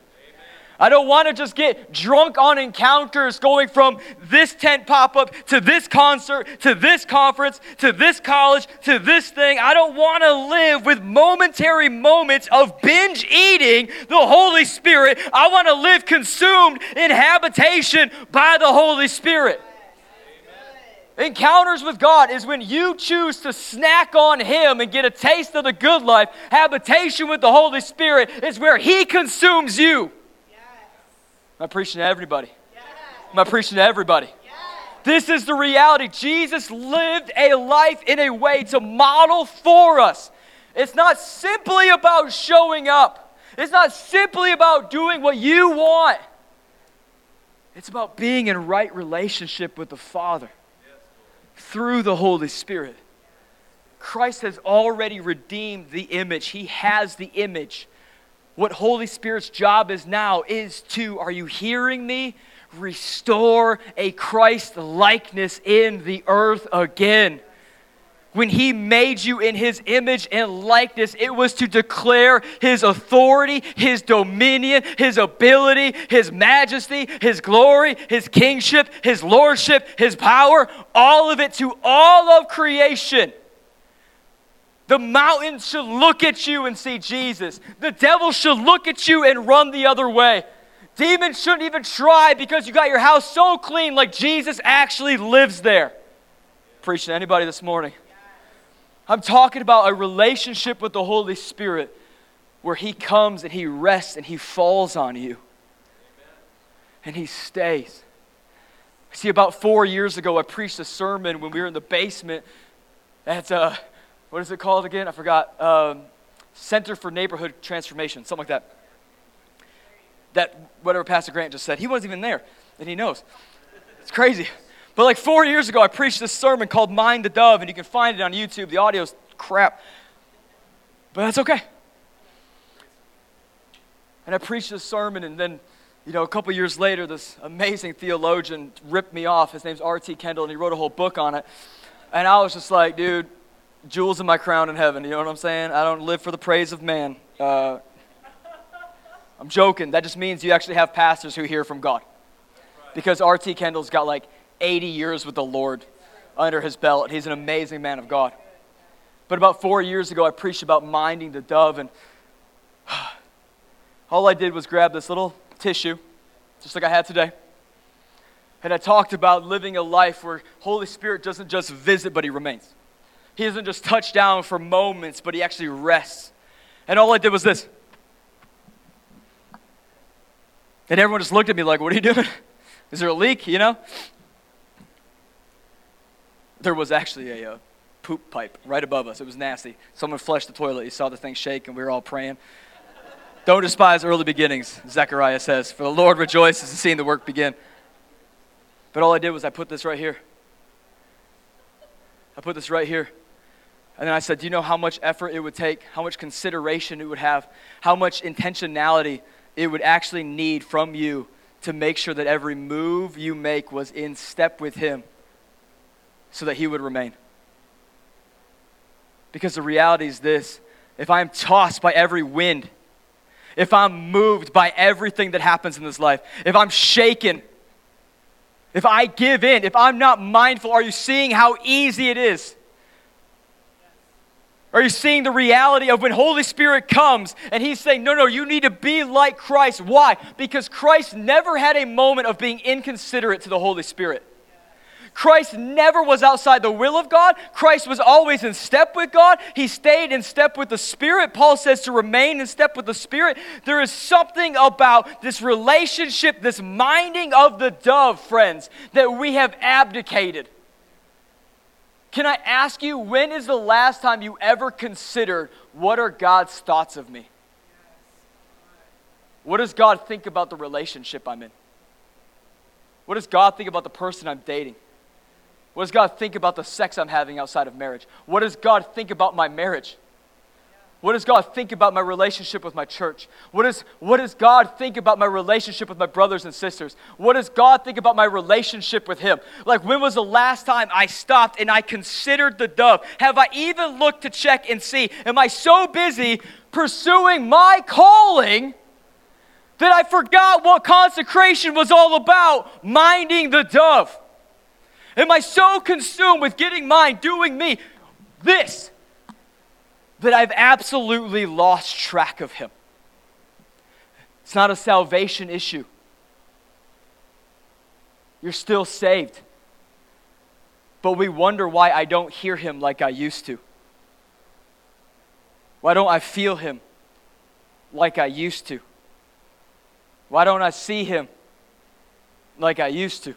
I don't want to just get drunk on encounters going from this tent pop up to this concert to this conference to this college to this thing. I don't want to live with momentary moments of binge eating the Holy Spirit. I want to live consumed in habitation by the Holy Spirit. Encounters with God is when you choose to snack on Him and get a taste of the good life. Habitation with the Holy Spirit is where He consumes you. Am I preaching to everybody? Yes. Am I preaching to everybody? This is the reality. Jesus lived a life in a way to model for us. It's not simply about showing up, it's not simply about doing what you want. It's about being in right relationship with the Father through the Holy Spirit. Christ has already redeemed the image, He has the image. What Holy Spirit's job is now is to, are you hearing me? Restore a Christ likeness in the earth again when he made you in his image and likeness, it was to declare his authority, his dominion, his ability, his majesty, his glory, his kingship, his lordship, his power, all of it to all of creation. The mountains should look at you and see Jesus. The devil should look at you and run the other way. Demons shouldn't even try because you got your house so clean, like Jesus actually lives there. Preaching to anybody this morning. I'm talking about a relationship with the Holy Spirit where He comes and He rests and He falls on you. And He stays. See, about four years ago, I preached a sermon when we were in the basement at, uh, what is it called again? I forgot. Um, Center for Neighborhood Transformation, something like that. That, whatever Pastor Grant just said, he wasn't even there, and he knows. It's crazy. But like four years ago, I preached this sermon called Mind the Dove, and you can find it on YouTube. The audio's crap. But that's okay. And I preached this sermon, and then, you know, a couple years later, this amazing theologian ripped me off. His name's R.T. Kendall, and he wrote a whole book on it. And I was just like, dude, jewels in my crown in heaven. You know what I'm saying? I don't live for the praise of man. Uh, I'm joking. That just means you actually have pastors who hear from God. Because R.T. Kendall's got like 80 years with the Lord under his belt. He's an amazing man of God. But about four years ago, I preached about minding the dove, and all I did was grab this little tissue, just like I had today. And I talked about living a life where Holy Spirit doesn't just visit, but he remains. He doesn't just touch down for moments, but he actually rests. And all I did was this. And everyone just looked at me like, What are you doing? Is there a leak? You know? there was actually a, uh, poop pipe right above us. It was nasty. Someone flushed the toilet. You saw the thing shake, and we were all praying. Don't despise early beginnings, Zechariah says, for the Lord rejoices in seeing the work begin. But all I did was I put this right here. I put this right here. And then I said, Do you know how much effort it would take, how much consideration it would have, how much intentionality it would actually need from you to make sure that every move you make was in step with Him? so that he would remain. Because the reality is this if I am tossed by every wind, if I'm moved by everything that happens in this life, if I'm shaken, if I give in, if I'm not mindful, are you seeing how easy it is? Are you seeing the reality of when Holy Spirit comes and He's saying, No, no, you need to be like Christ? Why? Because Christ never had a moment of being inconsiderate to the Holy Spirit. Christ never was outside the will of God. Christ was always in step with God. He stayed in step with the Spirit. Paul says to remain in step with the Spirit. There is something about this relationship, this minding of the dove, friends, that we have abdicated. Can I ask you, when is the last time you ever considered what are God's thoughts of me? What does God think about the relationship I'm in? What does God think about the person I'm dating? What does God think about the sex I'm having outside of marriage? What does God think about my marriage? What does God think about my relationship with my church? What, is, what does God think about my relationship with my brothers and sisters? What does God think about my relationship with Him? Like, when was the last time I stopped and I considered the dove? Have I even looked to check and see, am I so busy pursuing my calling that I forgot what consecration was all about? Minding the dove. Am I so consumed with getting mine, doing me, this, that I've absolutely lost track of him. It's not a salvation issue. You're still saved. But we wonder why I don't hear him like I used to. Why don't I feel him like I used to? Why don't I see him like I used to?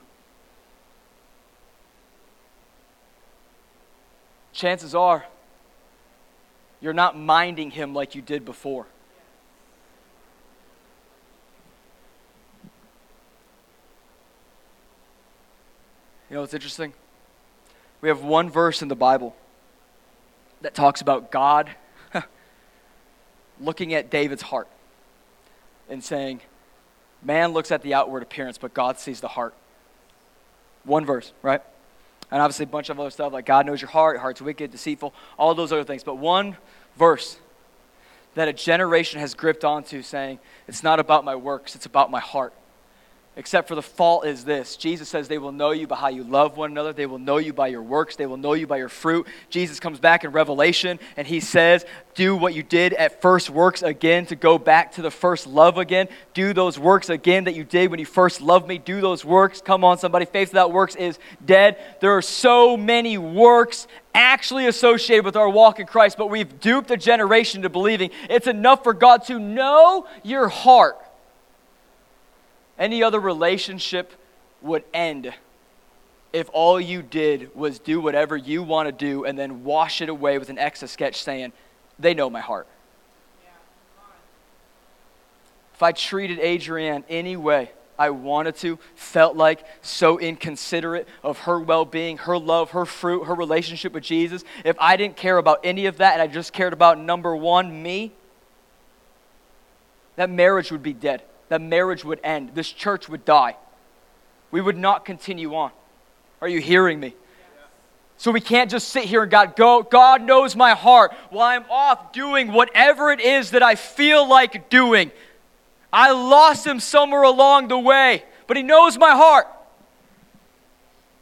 Chances are, you're not minding him like you did before. You know what's interesting? We have one verse in the Bible that talks about God looking at David's heart and saying, Man looks at the outward appearance, but God sees the heart. One verse, right? And obviously a bunch of other stuff like God knows your heart, heart's wicked, deceitful, all those other things. But one verse that a generation has gripped onto saying, It's not about my works, it's about my heart. Except for the fault is this Jesus says they will know you by how you love one another. They will know you by your works. They will know you by your fruit. Jesus comes back in Revelation and he says, Do what you did at first works again to go back to the first love again. Do those works again that you did when you first loved me. Do those works. Come on, somebody. Faith without works is dead. There are so many works actually associated with our walk in Christ, but we've duped a generation to believing it's enough for God to know your heart any other relationship would end if all you did was do whatever you want to do and then wash it away with an etch a sketch saying, they know my heart. If I treated Adrienne any way I wanted to, felt like so inconsiderate of her well being, her love, her fruit, her relationship with Jesus, if I didn't care about any of that and I just cared about number one, me, that marriage would be dead that marriage would end, this church would die. We would not continue on. Are you hearing me? So we can't just sit here and God go, God knows my heart while I'm off doing whatever it is that I feel like doing. I lost him somewhere along the way, but he knows my heart.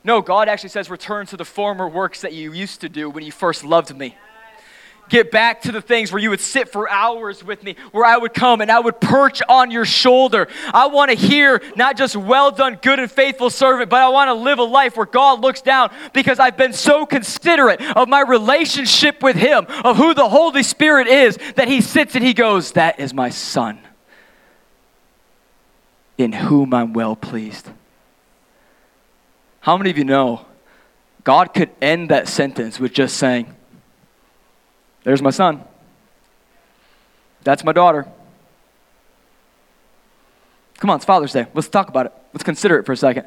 No, God actually says, return to the former works that you used to do when you first loved me get back to the things where you would sit for hours with me, where I would come and I would perch on your shoulder. I want to hear not just well done, good and faithful servant, but I want to live a life where God looks down because I've been so considerate of my relationship with Him, of who the Holy Spirit is, that He sits and He goes, That is my Son, in whom I'm well pleased. How many of you know God could end that sentence with just saying, there's my son. That's my daughter. Come on, it's Father's Day. Let's talk about it. Let's consider it for a second.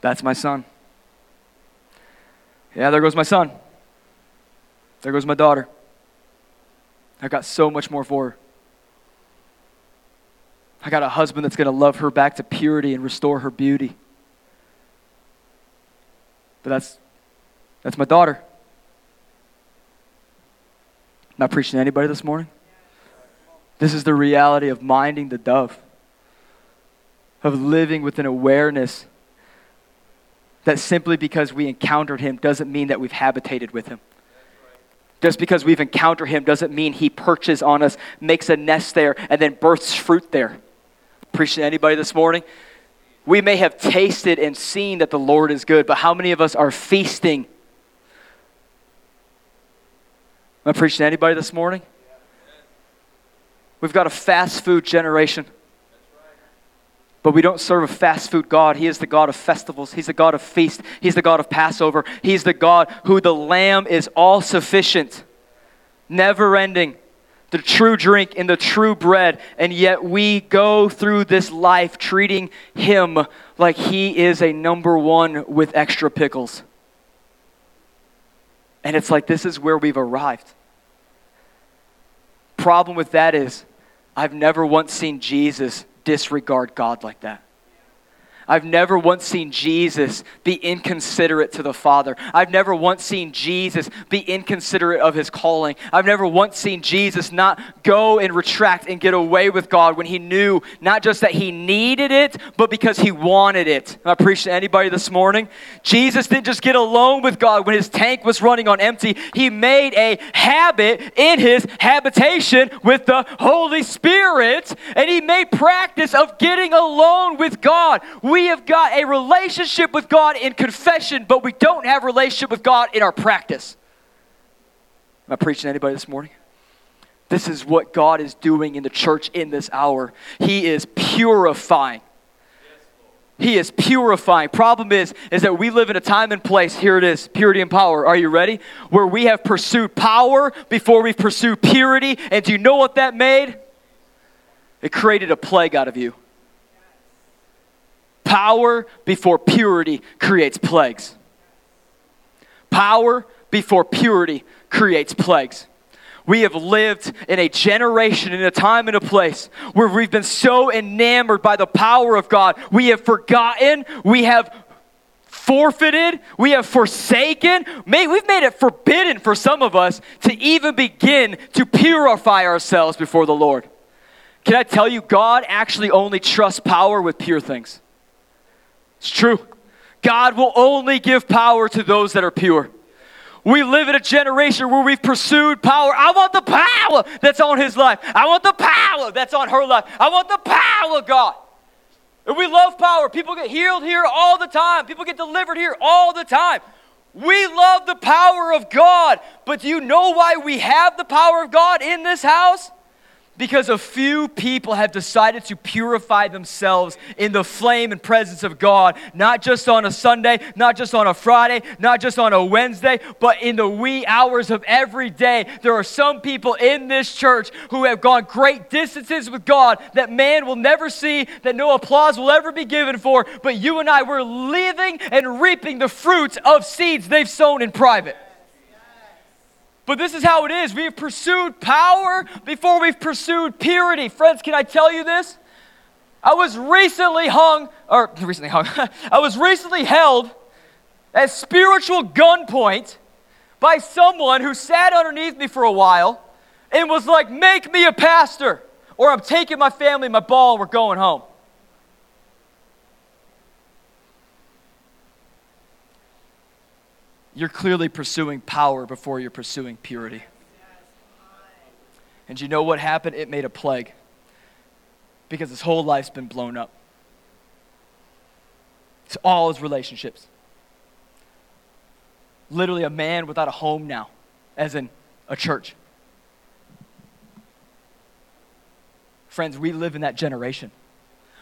That's my son. Yeah, there goes my son. There goes my daughter. I've got so much more for her. I got a husband that's going to love her back to purity and restore her beauty. But that's, that's my daughter. Not preaching to anybody this morning. This is the reality of minding the dove, of living with an awareness that simply because we encountered him doesn't mean that we've habitated with him. Just because we've encountered him doesn't mean he perches on us, makes a nest there, and then births fruit there. Preaching to anybody this morning? We may have tasted and seen that the Lord is good, but how many of us are feasting? Am I preaching to anybody this morning? We've got a fast food generation. But we don't serve a fast food God. He is the God of festivals. He's the God of feast. He's the God of Passover. He's the God who the Lamb is all sufficient, never ending, the true drink and the true bread, and yet we go through this life treating him like he is a number one with extra pickles. And it's like this is where we've arrived. Problem with that is, I've never once seen Jesus disregard God like that. I've never once seen Jesus be inconsiderate to the Father. I've never once seen Jesus be inconsiderate of his calling. I've never once seen Jesus not go and retract and get away with God when he knew not just that he needed it, but because he wanted it. I preaching to anybody this morning? Jesus didn't just get alone with God when his tank was running on empty. He made a habit in his habitation with the Holy Spirit, and he made practice of getting alone with God. We we have got a relationship with God in confession, but we don't have relationship with God in our practice. Am I preaching to anybody this morning? This is what God is doing in the church in this hour. He is purifying. He is purifying. Problem is, is that we live in a time and place. Here it is, purity and power. Are you ready? Where we have pursued power before we've pursued purity. And do you know what that made? It created a plague out of you. Power before purity creates plagues. Power before purity creates plagues. We have lived in a generation, in a time, and a place where we've been so enamored by the power of God. We have forgotten, we have forfeited, we have forsaken. We've made it forbidden for some of us to even begin to purify ourselves before the Lord. Can I tell you, God actually only trusts power with pure things. It's true. God will only give power to those that are pure. We live in a generation where we've pursued power. I want the power that's on his life. I want the power that's on her life. I want the power, of God. And we love power. People get healed here all the time, people get delivered here all the time. We love the power of God. But do you know why we have the power of God in this house? Because a few people have decided to purify themselves in the flame and presence of God, not just on a Sunday, not just on a Friday, not just on a Wednesday, but in the wee hours of every day. There are some people in this church who have gone great distances with God that man will never see, that no applause will ever be given for, but you and I, we're living and reaping the fruits of seeds they've sown in private. But this is how it is. We've pursued power before we've pursued purity. Friends, can I tell you this? I was recently hung, or recently hung, I was recently held at spiritual gunpoint by someone who sat underneath me for a while and was like, Make me a pastor, or I'm taking my family, my ball, and we're going home. You're clearly pursuing power before you're pursuing purity. And you know what happened? It made a plague because his whole life's been blown up. It's all his relationships. Literally, a man without a home now, as in a church. Friends, we live in that generation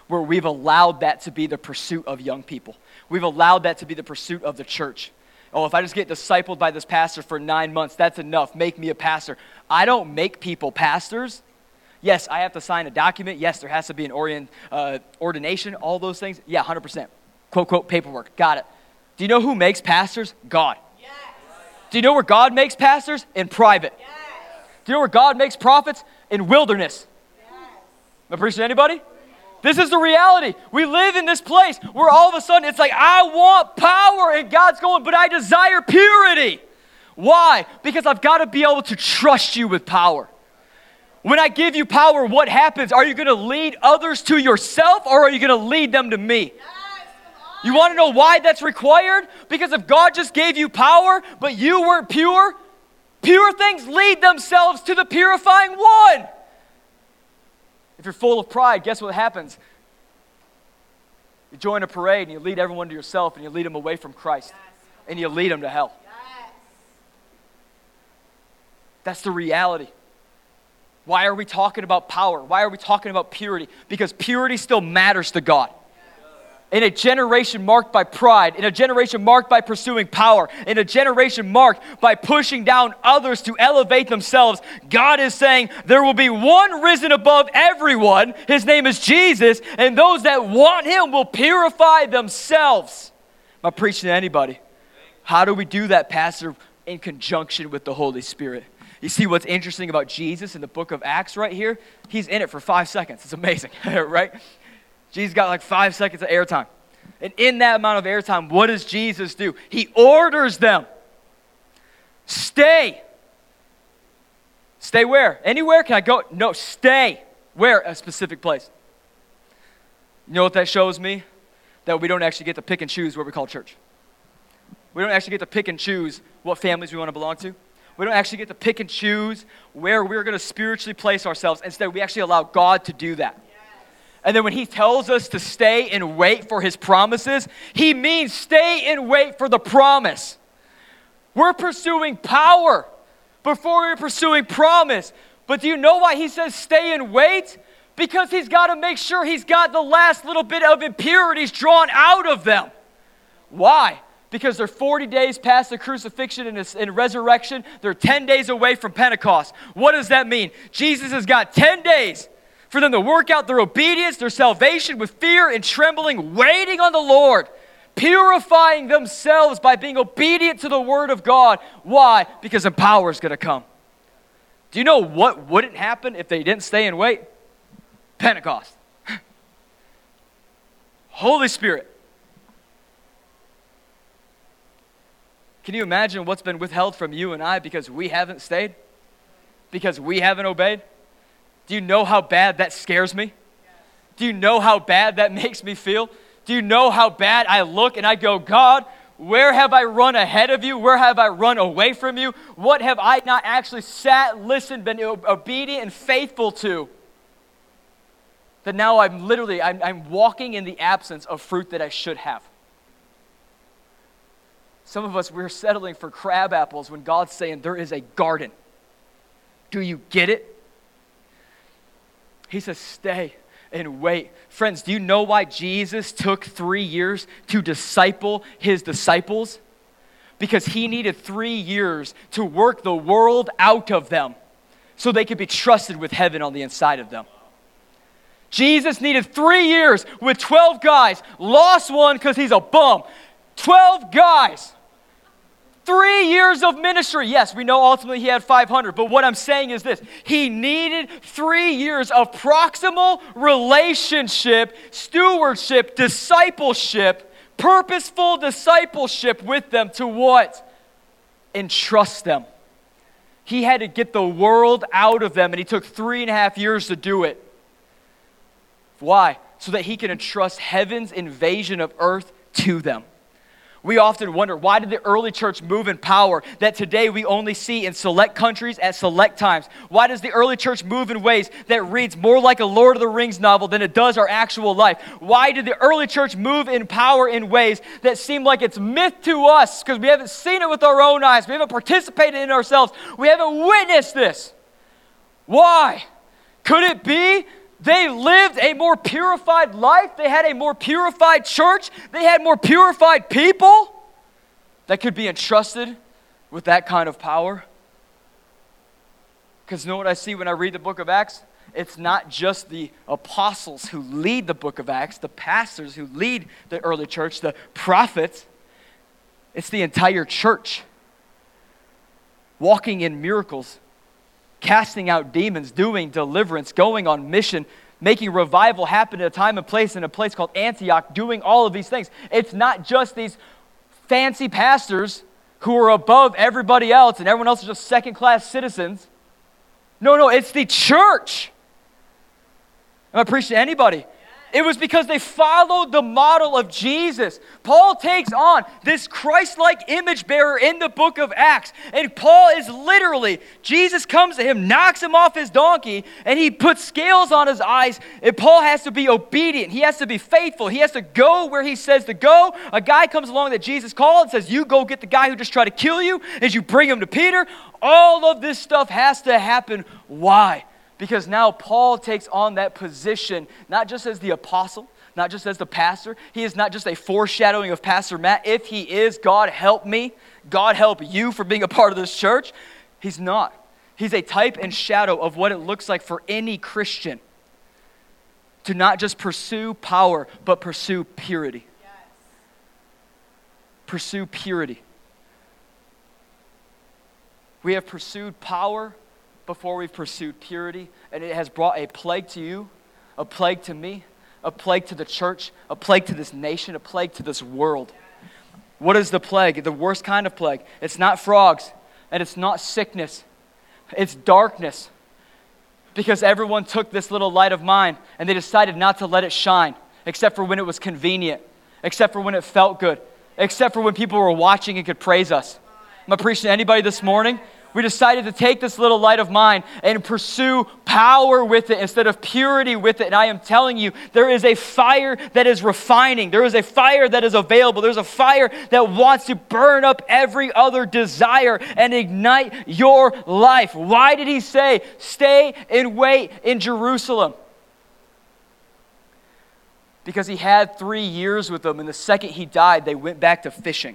where we've allowed that to be the pursuit of young people. We've allowed that to be the pursuit of the church. Oh, if I just get discipled by this pastor for nine months, that's enough. Make me a pastor. I don't make people pastors. Yes, I have to sign a document. Yes, there has to be an orient, uh, ordination, all those things. Yeah, 100%. Quote, quote, paperwork. Got it. Do you know who makes pastors? God. Yes. Do you know where God makes pastors? In private. Yes. Do you know where God makes prophets? In wilderness. Yes. Am I preaching anybody? This is the reality. We live in this place where all of a sudden it's like, I want power, and God's going, but I desire purity. Why? Because I've got to be able to trust you with power. When I give you power, what happens? Are you going to lead others to yourself or are you going to lead them to me? you want to know why that's required? Because if God just gave you power, but you weren't pure, pure things lead themselves to the purifying one. If you're full of pride, guess what happens? You join a parade and you lead everyone to yourself and you lead them away from Christ yes. and you lead them to hell. Yes. That's the reality. Why are we talking about power? Why are we talking about purity? Because purity still matters to God in a generation marked by pride, in a generation marked by pursuing power, in a generation marked by pushing down others to elevate themselves, God is saying there will be one risen above everyone. His name is Jesus, and those that want him will purify themselves. Am I preaching to anybody? How do we do that, Pastor? In conjunction with the Holy Spirit. You see what's interesting about Jesus in the book of Acts right here? He's in it for five seconds. It's amazing, right? Jesus got like five seconds of airtime. And in that amount of airtime, what does Jesus do? He orders them stay. Stay where? Anywhere? Can I go? No, stay. Where? A specific place. You know what that shows me? That we don't actually get to pick and choose what we call church. We don't actually get to pick and choose what families we want to belong to. We don't actually get to pick and choose where we're going to spiritually place ourselves. Instead, we actually allow God to do that. And then when he tells us to stay and wait for his promises, he means stay and wait for the promise. We're pursuing power before we're pursuing promise. But do you know why he says stay and wait? Because he's got to make sure he's got the last little bit of impurities drawn out of them. Why? Because they're 40 days past the crucifixion and, resurrection. They're 10 days away from Pentecost. What does that mean? Jesus has got 10 days for them to work out their obedience, their salvation with fear and trembling, waiting on the Lord, purifying themselves by being obedient to the word of God. Why? Because the power is going to come. Do you know what wouldn't happen if they didn't stay and wait? Pentecost. Holy Spirit. Can you imagine what's been withheld from you and I because we haven't stayed? Because we haven't obeyed? Do you know how bad that scares me? Do you know how bad that makes me feel? Do you know how bad I look and I go, God, where have I run ahead of you? Where have I run away from you? What have I not actually sat, listened, been obedient and faithful to? That now I'm literally, I'm, I'm walking in the absence of fruit that I should have. Some of us, we're settling for crab apples when God's saying there is a garden. Do you get it? He says, stay and wait. Friends, do you know why Jesus took three years to disciple his disciples? Because he needed three years to work the world out of them so they could be trusted with heaven on the inside of them. Jesus needed three years with 12 guys, lost one because he's a bum. 12 guys Three years of ministry. Yes, we know ultimately he had 500, but what I'm saying is this he needed three years of proximal relationship, stewardship, discipleship, purposeful discipleship with them to what? Entrust them. He had to get the world out of them, and he took three and a half years to do it. Why? So that he can entrust heaven's invasion of earth to them. We often wonder why did the early church move in power that today we only see in select countries at select times? Why does the early church move in ways that reads more like a Lord of the Rings novel than it does our actual life? Why did the early church move in power in ways that seem like it's myth to us because we haven't seen it with our own eyes, we haven't participated in ourselves, we haven't witnessed this? Why? Could it be they lived a more purified life. They had a more purified church. They had more purified people that could be entrusted with that kind of power. Because know what I see when I read the book of Acts? It's not just the apostles who lead the book of Acts, the pastors who lead the early church, the prophets. It's the entire church walking in miracles casting out demons, doing deliverance, going on mission, making revival happen at a time and place in a place called Antioch, doing all of these things. It's not just these fancy pastors who are above everybody else and everyone else is just second class citizens. No, no, it's the church. Am I preaching to anybody? It was because they followed the model of Jesus. Paul takes on this Christ like image bearer in the book of Acts. And Paul is literally, Jesus comes to him, knocks him off his donkey, and he puts scales on his eyes. And Paul has to be obedient. He has to be faithful. He has to go where he says to go. A guy comes along that Jesus called and says, You go get the guy who just tried to kill you, as you bring him to Peter. All of this stuff has to happen. Why? Because now Paul takes on that position, not just as the apostle, not just as the pastor. He is not just a foreshadowing of Pastor Matt. If he is, God help me, God help you for being a part of this church. He's not. He's a type and shadow of what it looks like for any Christian to not just pursue power, but pursue purity. Yes. Pursue purity. We have pursued power before we've pursued purity, and it has brought a plague to you, a plague to me, a plague to the church, a plague to this nation, a plague to this world. What is the plague? The worst kind of plague. It's not frogs, and it's not sickness, it's darkness. Because everyone took this little light of mine and they decided not to let it shine, except for when it was convenient, except for when it felt good, except for when people were watching and could praise us. Am I preaching to anybody this morning? We decided to take this little light of mine and pursue power with it instead of purity with it. And I am telling you, there is a fire that is refining. There is a fire that is available. There's a fire that wants to burn up every other desire and ignite your life. Why did he say, stay and wait in Jerusalem? because he had three years with them, and the second he died, they went back to fishing.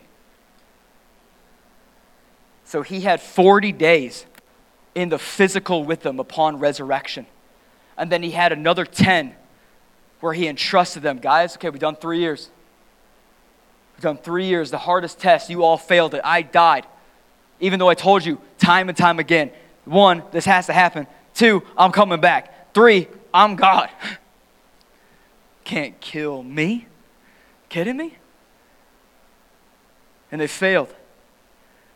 So he had 40 days in the physical with them upon resurrection. And then he had another 10 where he entrusted them. Guys, okay, we've done three years. We've done three years, the hardest test. You all failed it. I died. Even though I told you time and time again one, this has to happen. Two, I'm coming back. Three, I'm God. Can't kill me? Kidding me? And they failed.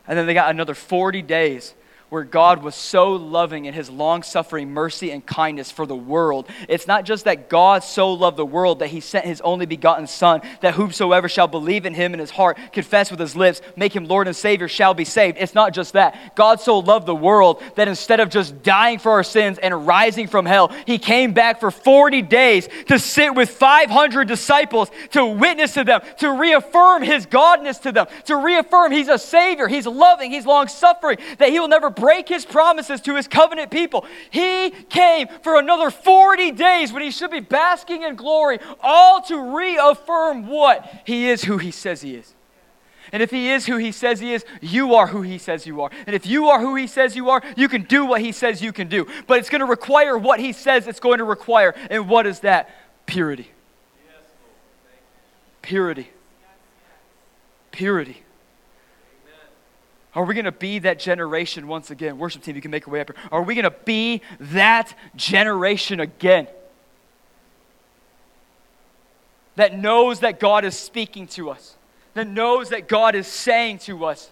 And then they got another 40 days where God was so loving in his long suffering mercy and kindness for the world. It's not just that God so loved the world that he sent his only begotten Son, that whomsoever shall believe in him in his heart, confess with his lips, make him Lord and Savior, shall be saved. It's not just that. God so loved the world that instead of just dying for our sins and rising from hell, he came back for 40 days to sit with 500 disciples to witness to them, to reaffirm his godness to them, to reaffirm he's a Savior, he's loving, he's long suffering, that he will never break his promises to his covenant people. He came for another 40 days when he should be basking in glory, all to reaffirm what? He is who he says he is. And if he is who he says he is, you are who he says you are. And if you are who he says you are, you can do what he says you can do. But it's going to require what he says it's going to require. And what is that? Purity. Purity. Purity. Are we going to be that generation once again? Worship team, you can make your way up here. Are we going to be that generation again? That knows that God is speaking to us, that knows that God is saying to us,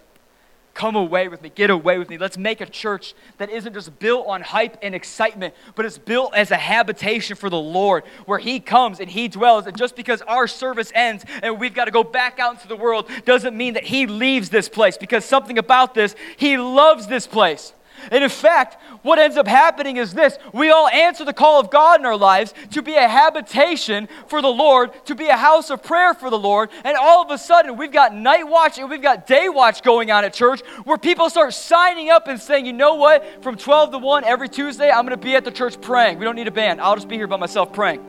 Come away with me, get away with me. Let's make a church that isn't just built on hype and excitement, but it's built as a habitation for the Lord, where He comes and He dwells. And just because our service ends and we've got to go back out into the world doesn't mean that He leaves this place, because something about this, He loves this place. And in fact, what ends up happening is this we all answer the call of God in our lives to be a habitation for the Lord, to be a house of prayer for the Lord. And all of a sudden, we've got night watch and we've got day watch going on at church where people start signing up and saying, you know what, from 12 to 1 every Tuesday, I'm going to be at the church praying. We don't need a band, I'll just be here by myself praying.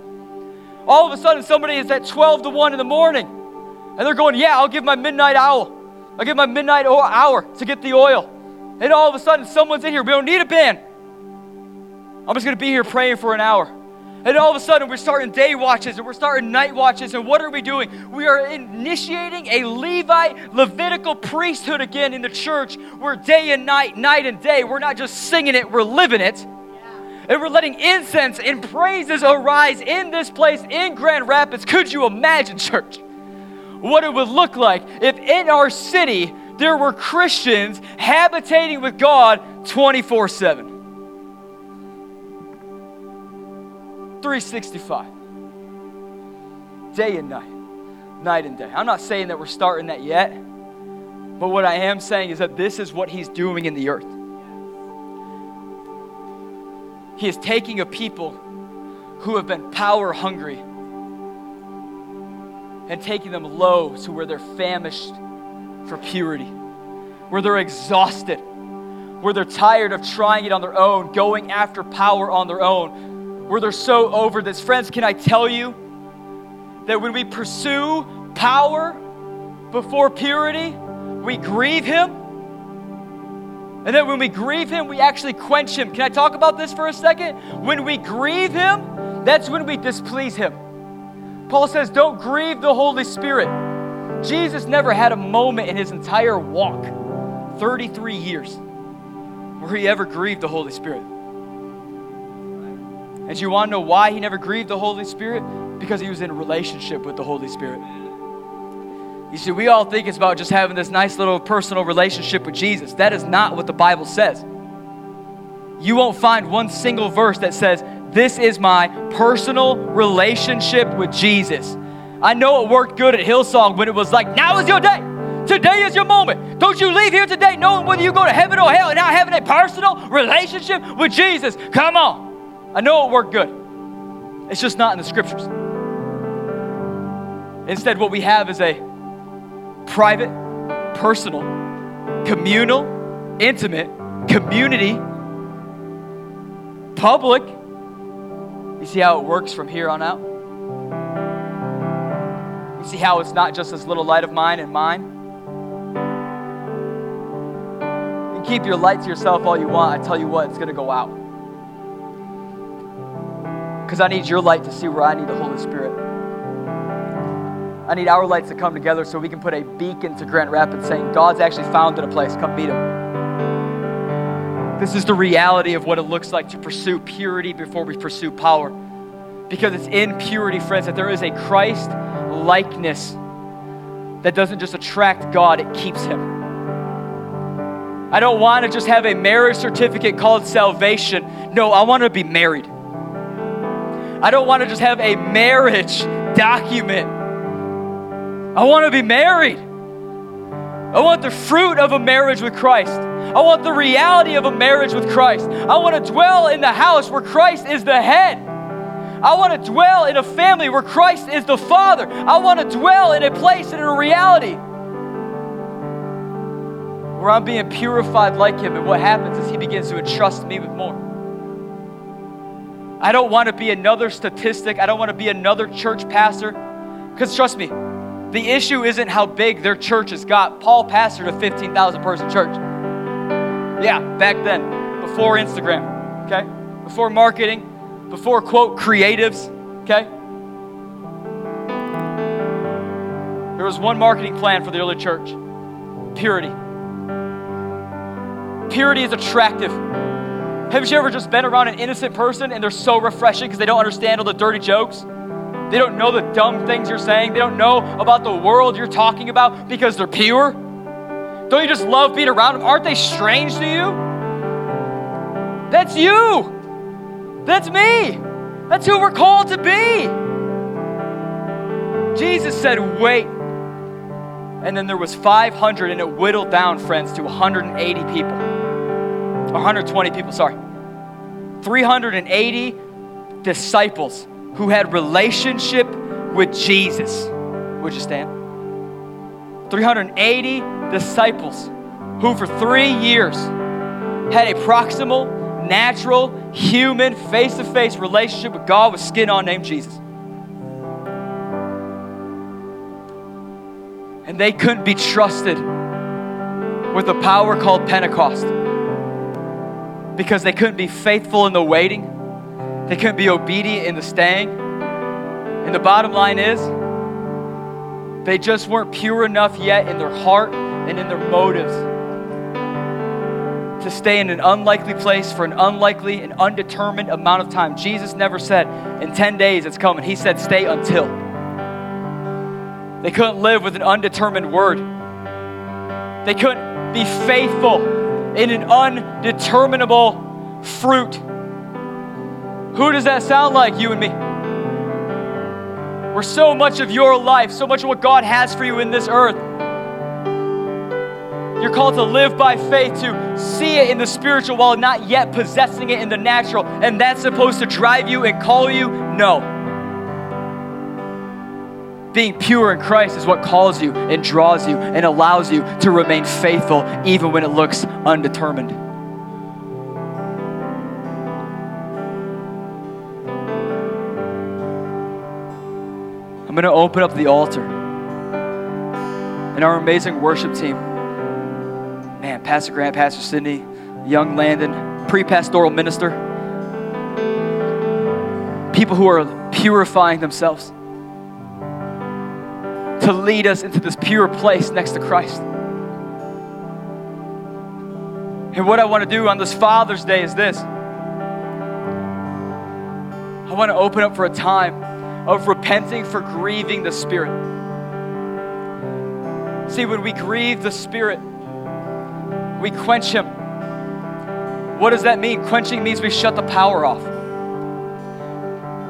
All of a sudden, somebody is at 12 to 1 in the morning and they're going, yeah, I'll give my midnight owl. I'll give my midnight hour to get the oil. And all of a sudden, someone's in here. We don't need a band. I'm just going to be here praying for an hour. And all of a sudden, we're starting day watches and we're starting night watches. And what are we doing? We are initiating a Levite Levitical priesthood again in the church. We're day and night, night and day. We're not just singing it, we're living it. And we're letting incense and praises arise in this place in Grand Rapids. Could you imagine, church, what it would look like if in our city there were Christians habitating with God 24 7. 365. Day and night. Night and day. I'm not saying that we're starting that yet, but what I am saying is that this is what He's doing in the earth. He is taking a people who have been power hungry and taking them low to where they're famished for purity, where they're exhausted, where they're tired of trying it on their own, going after power on their own, where they're so over this. Friends, can I tell you that when we pursue power before purity, we grieve Him? And then when we grieve Him, we actually quench Him. Can I talk about this for a second? When we grieve Him, that's when we displease Him. Paul says, Don't grieve the Holy Spirit. Jesus never had a moment in his entire walk, 33 years, where he ever grieved the Holy Spirit. And you want to know why he never grieved the Holy Spirit? Because he was in relationship with the Holy Spirit. You see, we all think it's about just having this nice little personal relationship with Jesus. That is not what the Bible says. You won't find one single verse that says, This is my personal relationship with Jesus. I know it worked good at Hillsong when it was like, now is your day. Today is your moment. Don't you leave here today knowing whether you go to heaven or hell and not having a personal relationship with Jesus. Come on. I know it worked good. It's just not in the scriptures. Instead, what we have is a private, personal, communal, intimate, community, public. You see how it works from here on out? See how it's not just this little light of mine and mine? You keep your light to yourself all you want. I tell you what, it's going to go out. Because I need your light to see where I need the Holy Spirit. I need our lights to come together so we can put a beacon to Grand Rapids saying, God's actually found in a place. Come meet him. This is the reality of what it looks like to pursue purity before we pursue power. Because it's in purity, friends, that there is a Christ likeness that doesn't just attract God, it keeps Him. I don't want to just have a marriage certificate called salvation. No, I want to be married. I don't want to just have a marriage document. I want to be married. I want the fruit of a marriage with Christ. I want the reality of a marriage with Christ. I want to dwell in the house where Christ is the head. I want to dwell in a family where Christ is the Father. I want to dwell in a place and in a reality where I'm being purified like Him. And what happens is He begins to entrust me with more. I don't want to be another statistic. I don't want to be another church pastor. Because trust me, the issue isn't how big their church has got. Paul pastored a 15,000 person church. Yeah, back then, before Instagram, okay? Before marketing, before quote creatives, okay? There was one marketing plan for the early church purity. Purity is attractive. Have you ever just been around an innocent person and they're so refreshing because they don't understand all the dirty jokes? They don't know the dumb things you're saying. They don't know about the world you're talking about because they're pure. Don't you just love being around them? Aren't they strange to you? That's you. That's me. That's who we're called to be. Jesus said, wait. And then there was 500 and it whittled down, friends, to 180 people. 120 people, sorry. 380 disciples who had relationship with Jesus. Would you stand? 380 disciples who for three years had a proximal, natural, human, face to face relationship with God with skin on named Jesus. And they couldn't be trusted with a power called Pentecost because they couldn't be faithful in the waiting, they couldn't be obedient in the staying. And the bottom line is, they just weren't pure enough yet in their heart and in their motives to stay in an unlikely place for an unlikely and undetermined amount of time. Jesus never said, in 10 days it's coming. He said, stay until. They couldn't live with an undetermined word. They couldn't be faithful in an undeterminable fruit. Who does that sound like, you and me? where so much of your life, so much of what God has for you in this earth, you're called to live by faith, to see it in the spiritual while not yet possessing it in the natural. And that's supposed to drive you and call you? No. Being pure in Christ is what calls you and draws you and allows you to remain faithful even when it looks undetermined. I'm going to open up the altar. And our amazing worship team man, Pastor Grant, Pastor Sydney, young Landon, pre pastoral minister, people who are purifying themselves to lead us into this pure place next to Christ. And what I want to do on this Father's Day is this I want to open up for a time of repenting for grieving the Spirit. See, when we grieve the Spirit, we quench Him. What does that mean? Quenching means we shut the power off.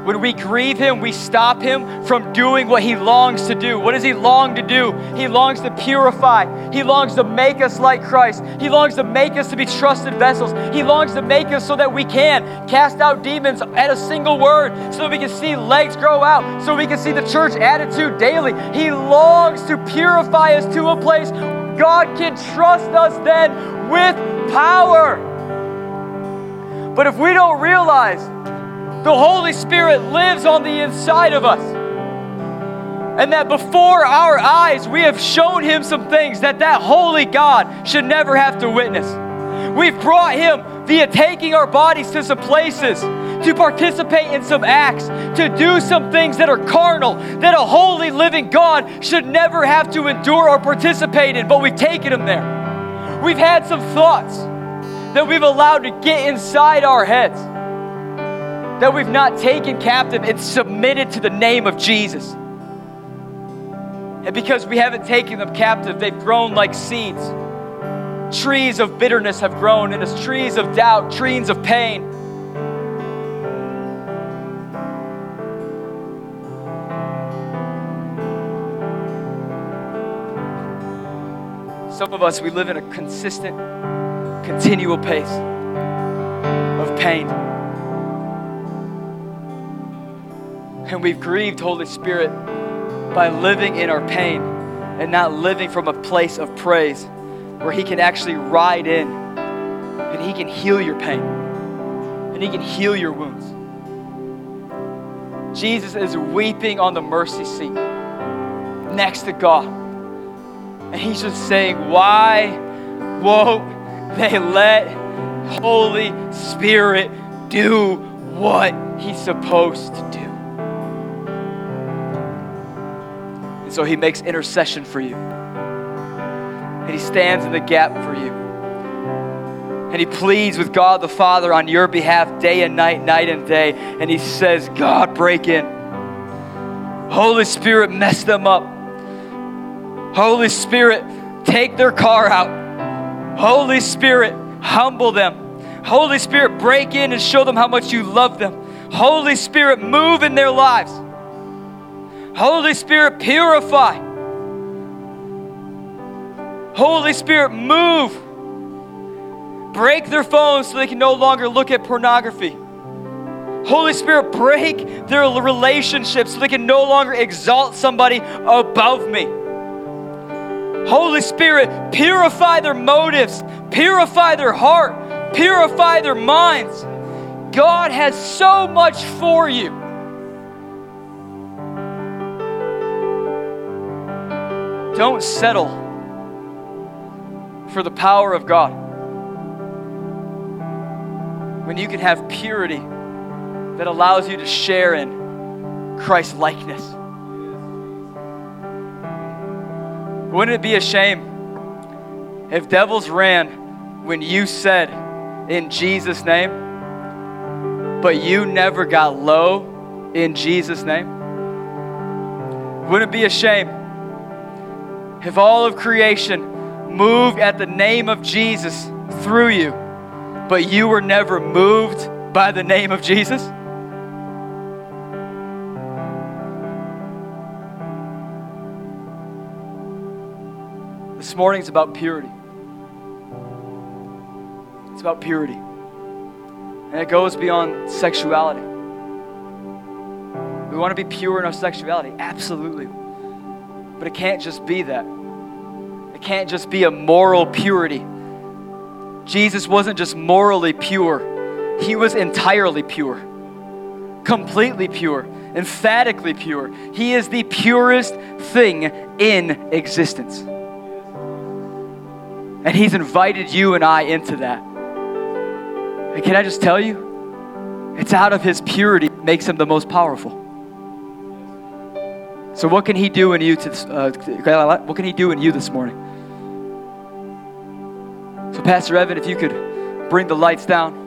When we grieve Him, we stop Him from doing what He longs to do. What does He long to do? He longs to purify. He longs to make us like Christ. He longs to make us to be trusted vessels. He longs to make us so that we can cast out demons at a single word, so we can see legs grow out, so we can see the church attitude daily. He longs to purify us to a place God can trust us then with power. But if we don't realize the Holy Spirit lives on the inside of us. And that before our eyes, we have shown him some things that that holy God should never have to witness. We've brought him via taking our bodies to some places, to participate in some acts, to do some things that are carnal, that a holy living God should never have to endure or participate in, but we've taken him there. We've had some thoughts that we've allowed to get inside our heads, that we've not taken captive and submitted to the name of Jesus. And because we haven't taken them captive, they've grown like seeds. Trees of bitterness have grown, and as trees of doubt, trees of pain. Some of us, we live in a consistent, continual pace of pain. And we've grieved Holy Spirit by living in our pain and not living from a place of praise where He can actually ride in and He can heal your pain and He can heal your wounds. Jesus is weeping on the mercy seat next to God. And He's just saying, Why won't they let Holy Spirit do what He's supposed to do? And so he makes intercession for you. And he stands in the gap for you. And he pleads with God the Father on your behalf day and night, night and day. And he says, God, break in. Holy Spirit, mess them up. Holy Spirit, take their car out. Holy Spirit, humble them. Holy Spirit, break in and show them how much you love them. Holy Spirit, move in their lives. Holy Spirit, purify. Holy Spirit, move. Break their phones so they can no longer look at pornography. Holy Spirit, break their relationships so they can no longer exalt somebody above me. Holy Spirit, purify their motives, purify their heart, purify their minds. God has so much for you. Don't settle for the power of God when you can have purity that allows you to share in Christ's likeness. Wouldn't it be a shame if devils ran when you said in Jesus' name, but you never got low in Jesus' name? Wouldn't it be a shame if all of creation moved at the name of Jesus through you, but you were never moved by the name of Jesus? This morning is about purity. It's about purity. And it goes beyond sexuality. We want to be pure in our sexuality, absolutely. But it can't just be that. It can't just be a moral purity. Jesus wasn't just morally pure, he was entirely pure, completely pure, emphatically pure. He is the purest thing in existence. And he's invited you and I into that. And can I just tell you? It's out of his purity makes him the most powerful. So, what can He do in you? To, uh, what can He do in you this morning? So, Pastor Evan, if you could bring the lights down.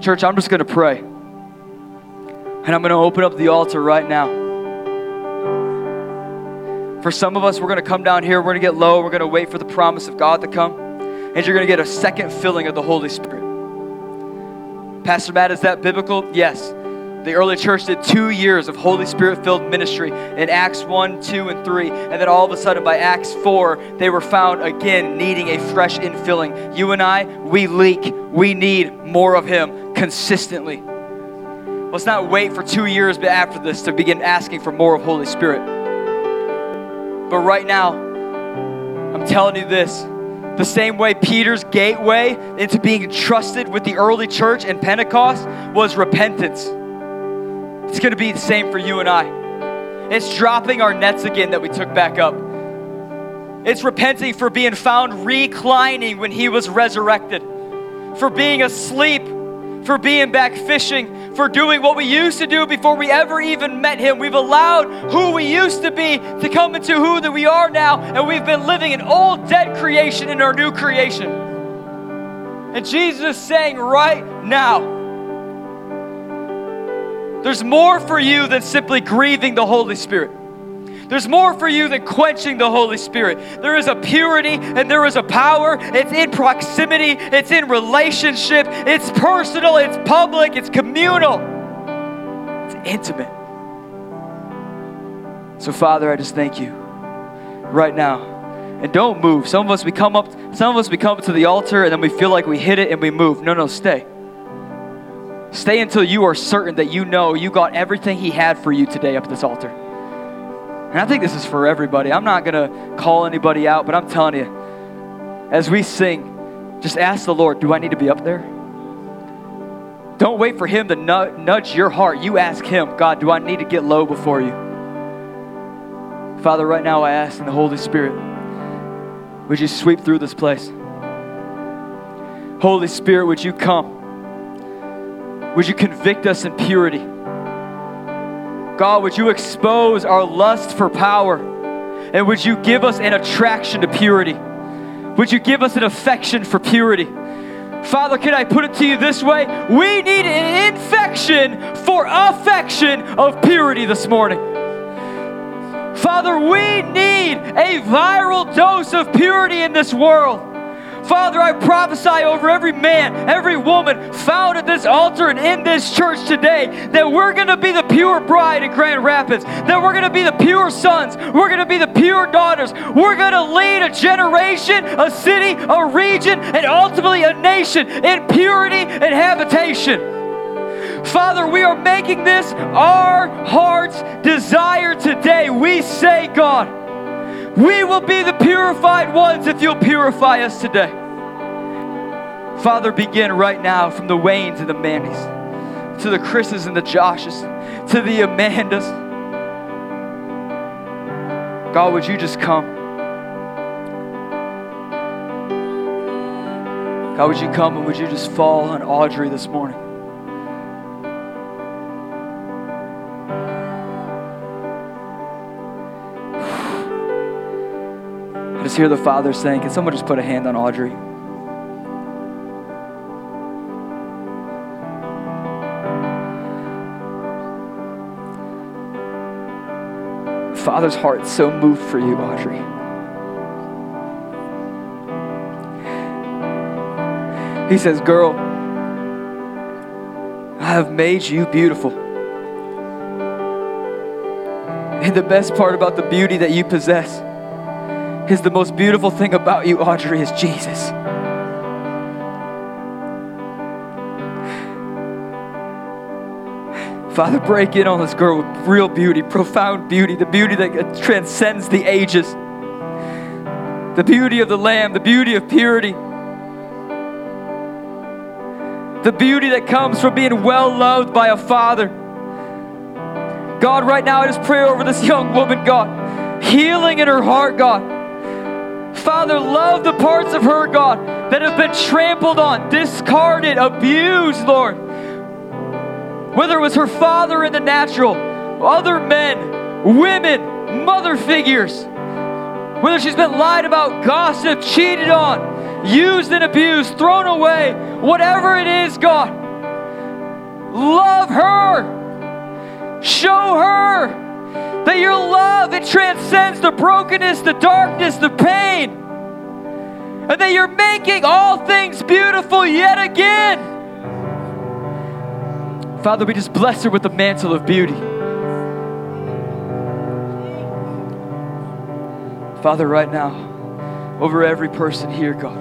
Church, I'm just going to pray. And I'm going to open up the altar right now. For some of us, we're going to come down here, we're going to get low, we're going to wait for the promise of God to come, and you're going to get a second filling of the Holy Spirit. Pastor Matt, is that biblical? Yes. The early church did two years of Holy Spirit filled ministry in Acts 1, 2, and 3. And then all of a sudden, by Acts 4, they were found again needing a fresh infilling. You and I, we leak. We need more of Him consistently. Let's not wait for two years after this to begin asking for more of Holy Spirit. But right now, I'm telling you this the same way Peter's gateway into being trusted with the early church and Pentecost was repentance. It's going to be the same for you and I. It's dropping our nets again that we took back up. It's repenting for being found reclining when he was resurrected, for being asleep, for being back fishing, for doing what we used to do before we ever even met him. We've allowed who we used to be to come into who that we are now, and we've been living an old dead creation in our new creation. And Jesus is saying right now, there's more for you than simply grieving the Holy Spirit. There's more for you than quenching the Holy Spirit. There is a purity and there is a power. It's in proximity, it's in relationship, it's personal, it's public, it's communal, it's intimate. So, Father, I just thank you right now. And don't move. Some of us we come up, some of us we come to the altar and then we feel like we hit it and we move. No, no, stay. Stay until you are certain that you know you got everything He had for you today up this altar. And I think this is for everybody. I'm not going to call anybody out, but I'm telling you, as we sing, just ask the Lord, do I need to be up there? Don't wait for Him to nudge your heart. You ask Him, God, do I need to get low before you? Father, right now I ask in the Holy Spirit, would you sweep through this place? Holy Spirit, would you come? Would you convict us in purity? God, would you expose our lust for power? And would you give us an attraction to purity? Would you give us an affection for purity? Father, can I put it to you this way? We need an infection for affection of purity this morning. Father, we need a viral dose of purity in this world. Father, I prophesy over every man, every woman found at this altar and in this church today that we're going to be the pure bride in Grand Rapids, that we're going to be the pure sons, we're going to be the pure daughters, we're going to lead a generation, a city, a region, and ultimately a nation in purity and habitation. Father, we are making this our heart's desire today. We say, God, we will be the purified ones if you'll purify us today. Father, begin right now from the Waynes and the Mannys to the Chris's and the Joshes to the Amandas. God, would you just come? God, would you come and would you just fall on Audrey this morning? Just hear the Father saying, Can someone just put a hand on Audrey? Father's heart so moved for you, Audrey. He says, Girl, I have made you beautiful. And the best part about the beauty that you possess is the most beautiful thing about you, Audrey, is Jesus. Father, break in on this girl with real beauty, profound beauty, the beauty that transcends the ages, the beauty of the Lamb, the beauty of purity, the beauty that comes from being well loved by a father. God, right now I just pray over this young woman, God, healing in her heart, God. Father, love the parts of her, God, that have been trampled on, discarded, abused, Lord. Whether it was her father in the natural, other men, women, mother figures, whether she's been lied about, gossip, cheated on, used and abused, thrown away, whatever it is, God, love her. Show her that your love, it transcends the brokenness, the darkness, the pain. And that you're making all things beautiful yet again. Father, we just bless her with the mantle of beauty. Father, right now, over every person here, God,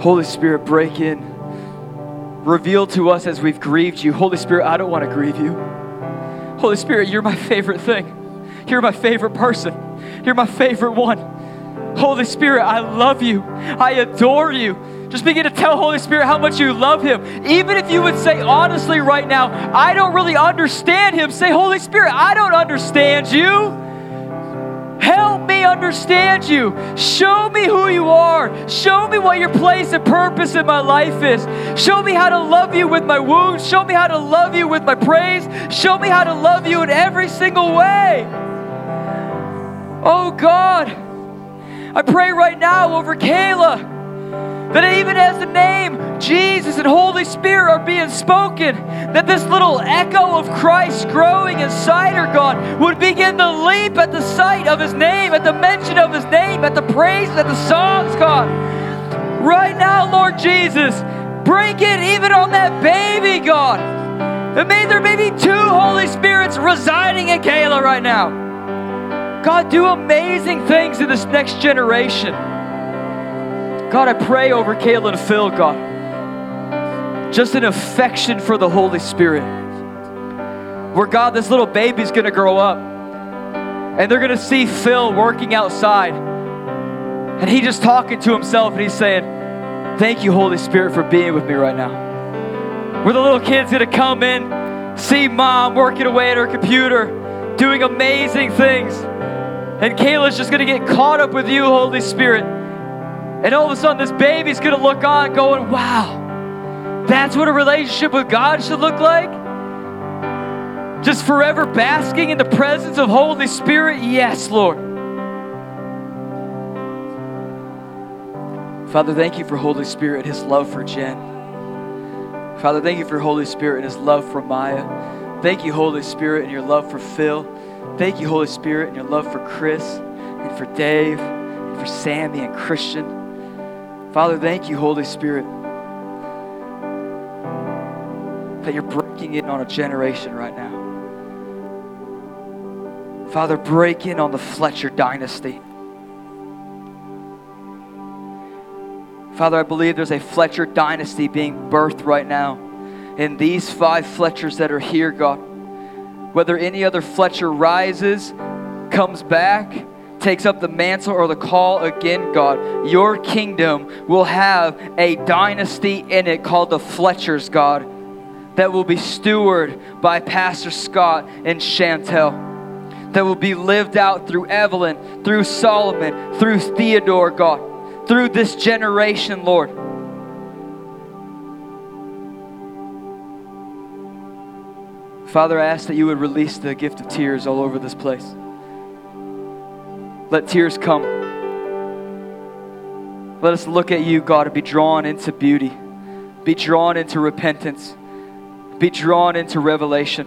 Holy Spirit, break in. Reveal to us as we've grieved you. Holy Spirit, I don't want to grieve you. Holy Spirit, you're my favorite thing. You're my favorite person. You're my favorite one. Holy Spirit, I love you. I adore you. Just begin to tell Holy Spirit how much you love Him. Even if you would say honestly right now, I don't really understand Him, say, Holy Spirit, I don't understand you. Help me understand you. Show me who you are. Show me what your place and purpose in my life is. Show me how to love you with my wounds. Show me how to love you with my praise. Show me how to love you in every single way. Oh God, I pray right now over Kayla that even as the name Jesus and Holy Spirit are being spoken, that this little echo of Christ growing inside her, God, would begin to leap at the sight of His name, at the mention of His name, at the praise, at the songs, God. Right now, Lord Jesus, break it even on that baby, God. That may there may be two Holy Spirits residing in Kayla right now. God, do amazing things in this next generation. God, I pray over Kayla and Phil, God. Just an affection for the Holy Spirit. Where, God, this little baby's going to grow up and they're going to see Phil working outside. And he just talking to himself and he's saying, Thank you, Holy Spirit, for being with me right now. Where the little kid's going to come in, see mom working away at her computer, doing amazing things. And Kayla's just going to get caught up with you, Holy Spirit. And all of a sudden, this baby's going to look on going, wow, that's what a relationship with God should look like? Just forever basking in the presence of Holy Spirit? Yes, Lord. Father, thank you for Holy Spirit, and His love for Jen. Father, thank you for Holy Spirit and His love for Maya. Thank you, Holy Spirit, and your love for Phil. Thank you, Holy Spirit, and your love for Chris and for Dave and for Sammy and Christian. Father, thank you, Holy Spirit, that you're breaking in on a generation right now. Father, break in on the Fletcher dynasty. Father, I believe there's a Fletcher dynasty being birthed right now. And these five Fletchers that are here, God, whether any other Fletcher rises, comes back, takes up the mantle or the call again, God, your kingdom will have a dynasty in it called the Fletchers, God, that will be stewarded by Pastor Scott and Chantel. That will be lived out through Evelyn, through Solomon, through Theodore, God, through this generation, Lord. Father, I ask that you would release the gift of tears all over this place. Let tears come. Let us look at you, God, and be drawn into beauty, be drawn into repentance, be drawn into revelation.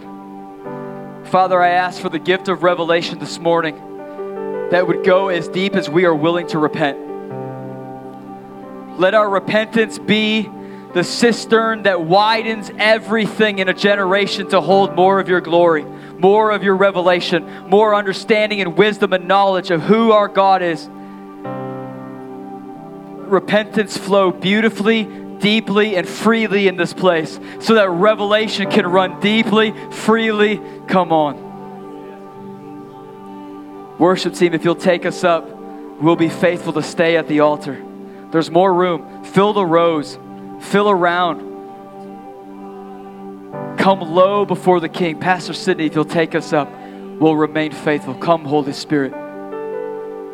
Father, I ask for the gift of revelation this morning that would go as deep as we are willing to repent. Let our repentance be the cistern that widens everything in a generation to hold more of your glory more of your revelation, more understanding and wisdom and knowledge of who our God is. Repentance flow beautifully, deeply, and freely in this place so that revelation can run deeply, freely. Come on. Worship team, if you'll take us up, we'll be faithful to stay at the altar. There's more room. Fill the rows, fill around. Come low before the King. Pastor Sidney, if you'll take us up, we'll remain faithful. Come, Holy Spirit.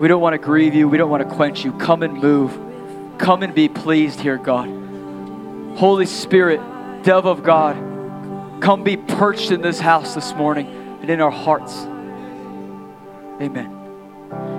We don't want to grieve you. We don't want to quench you. Come and move. Come and be pleased here, God. Holy Spirit, dove of God, come be perched in this house this morning and in our hearts. Amen.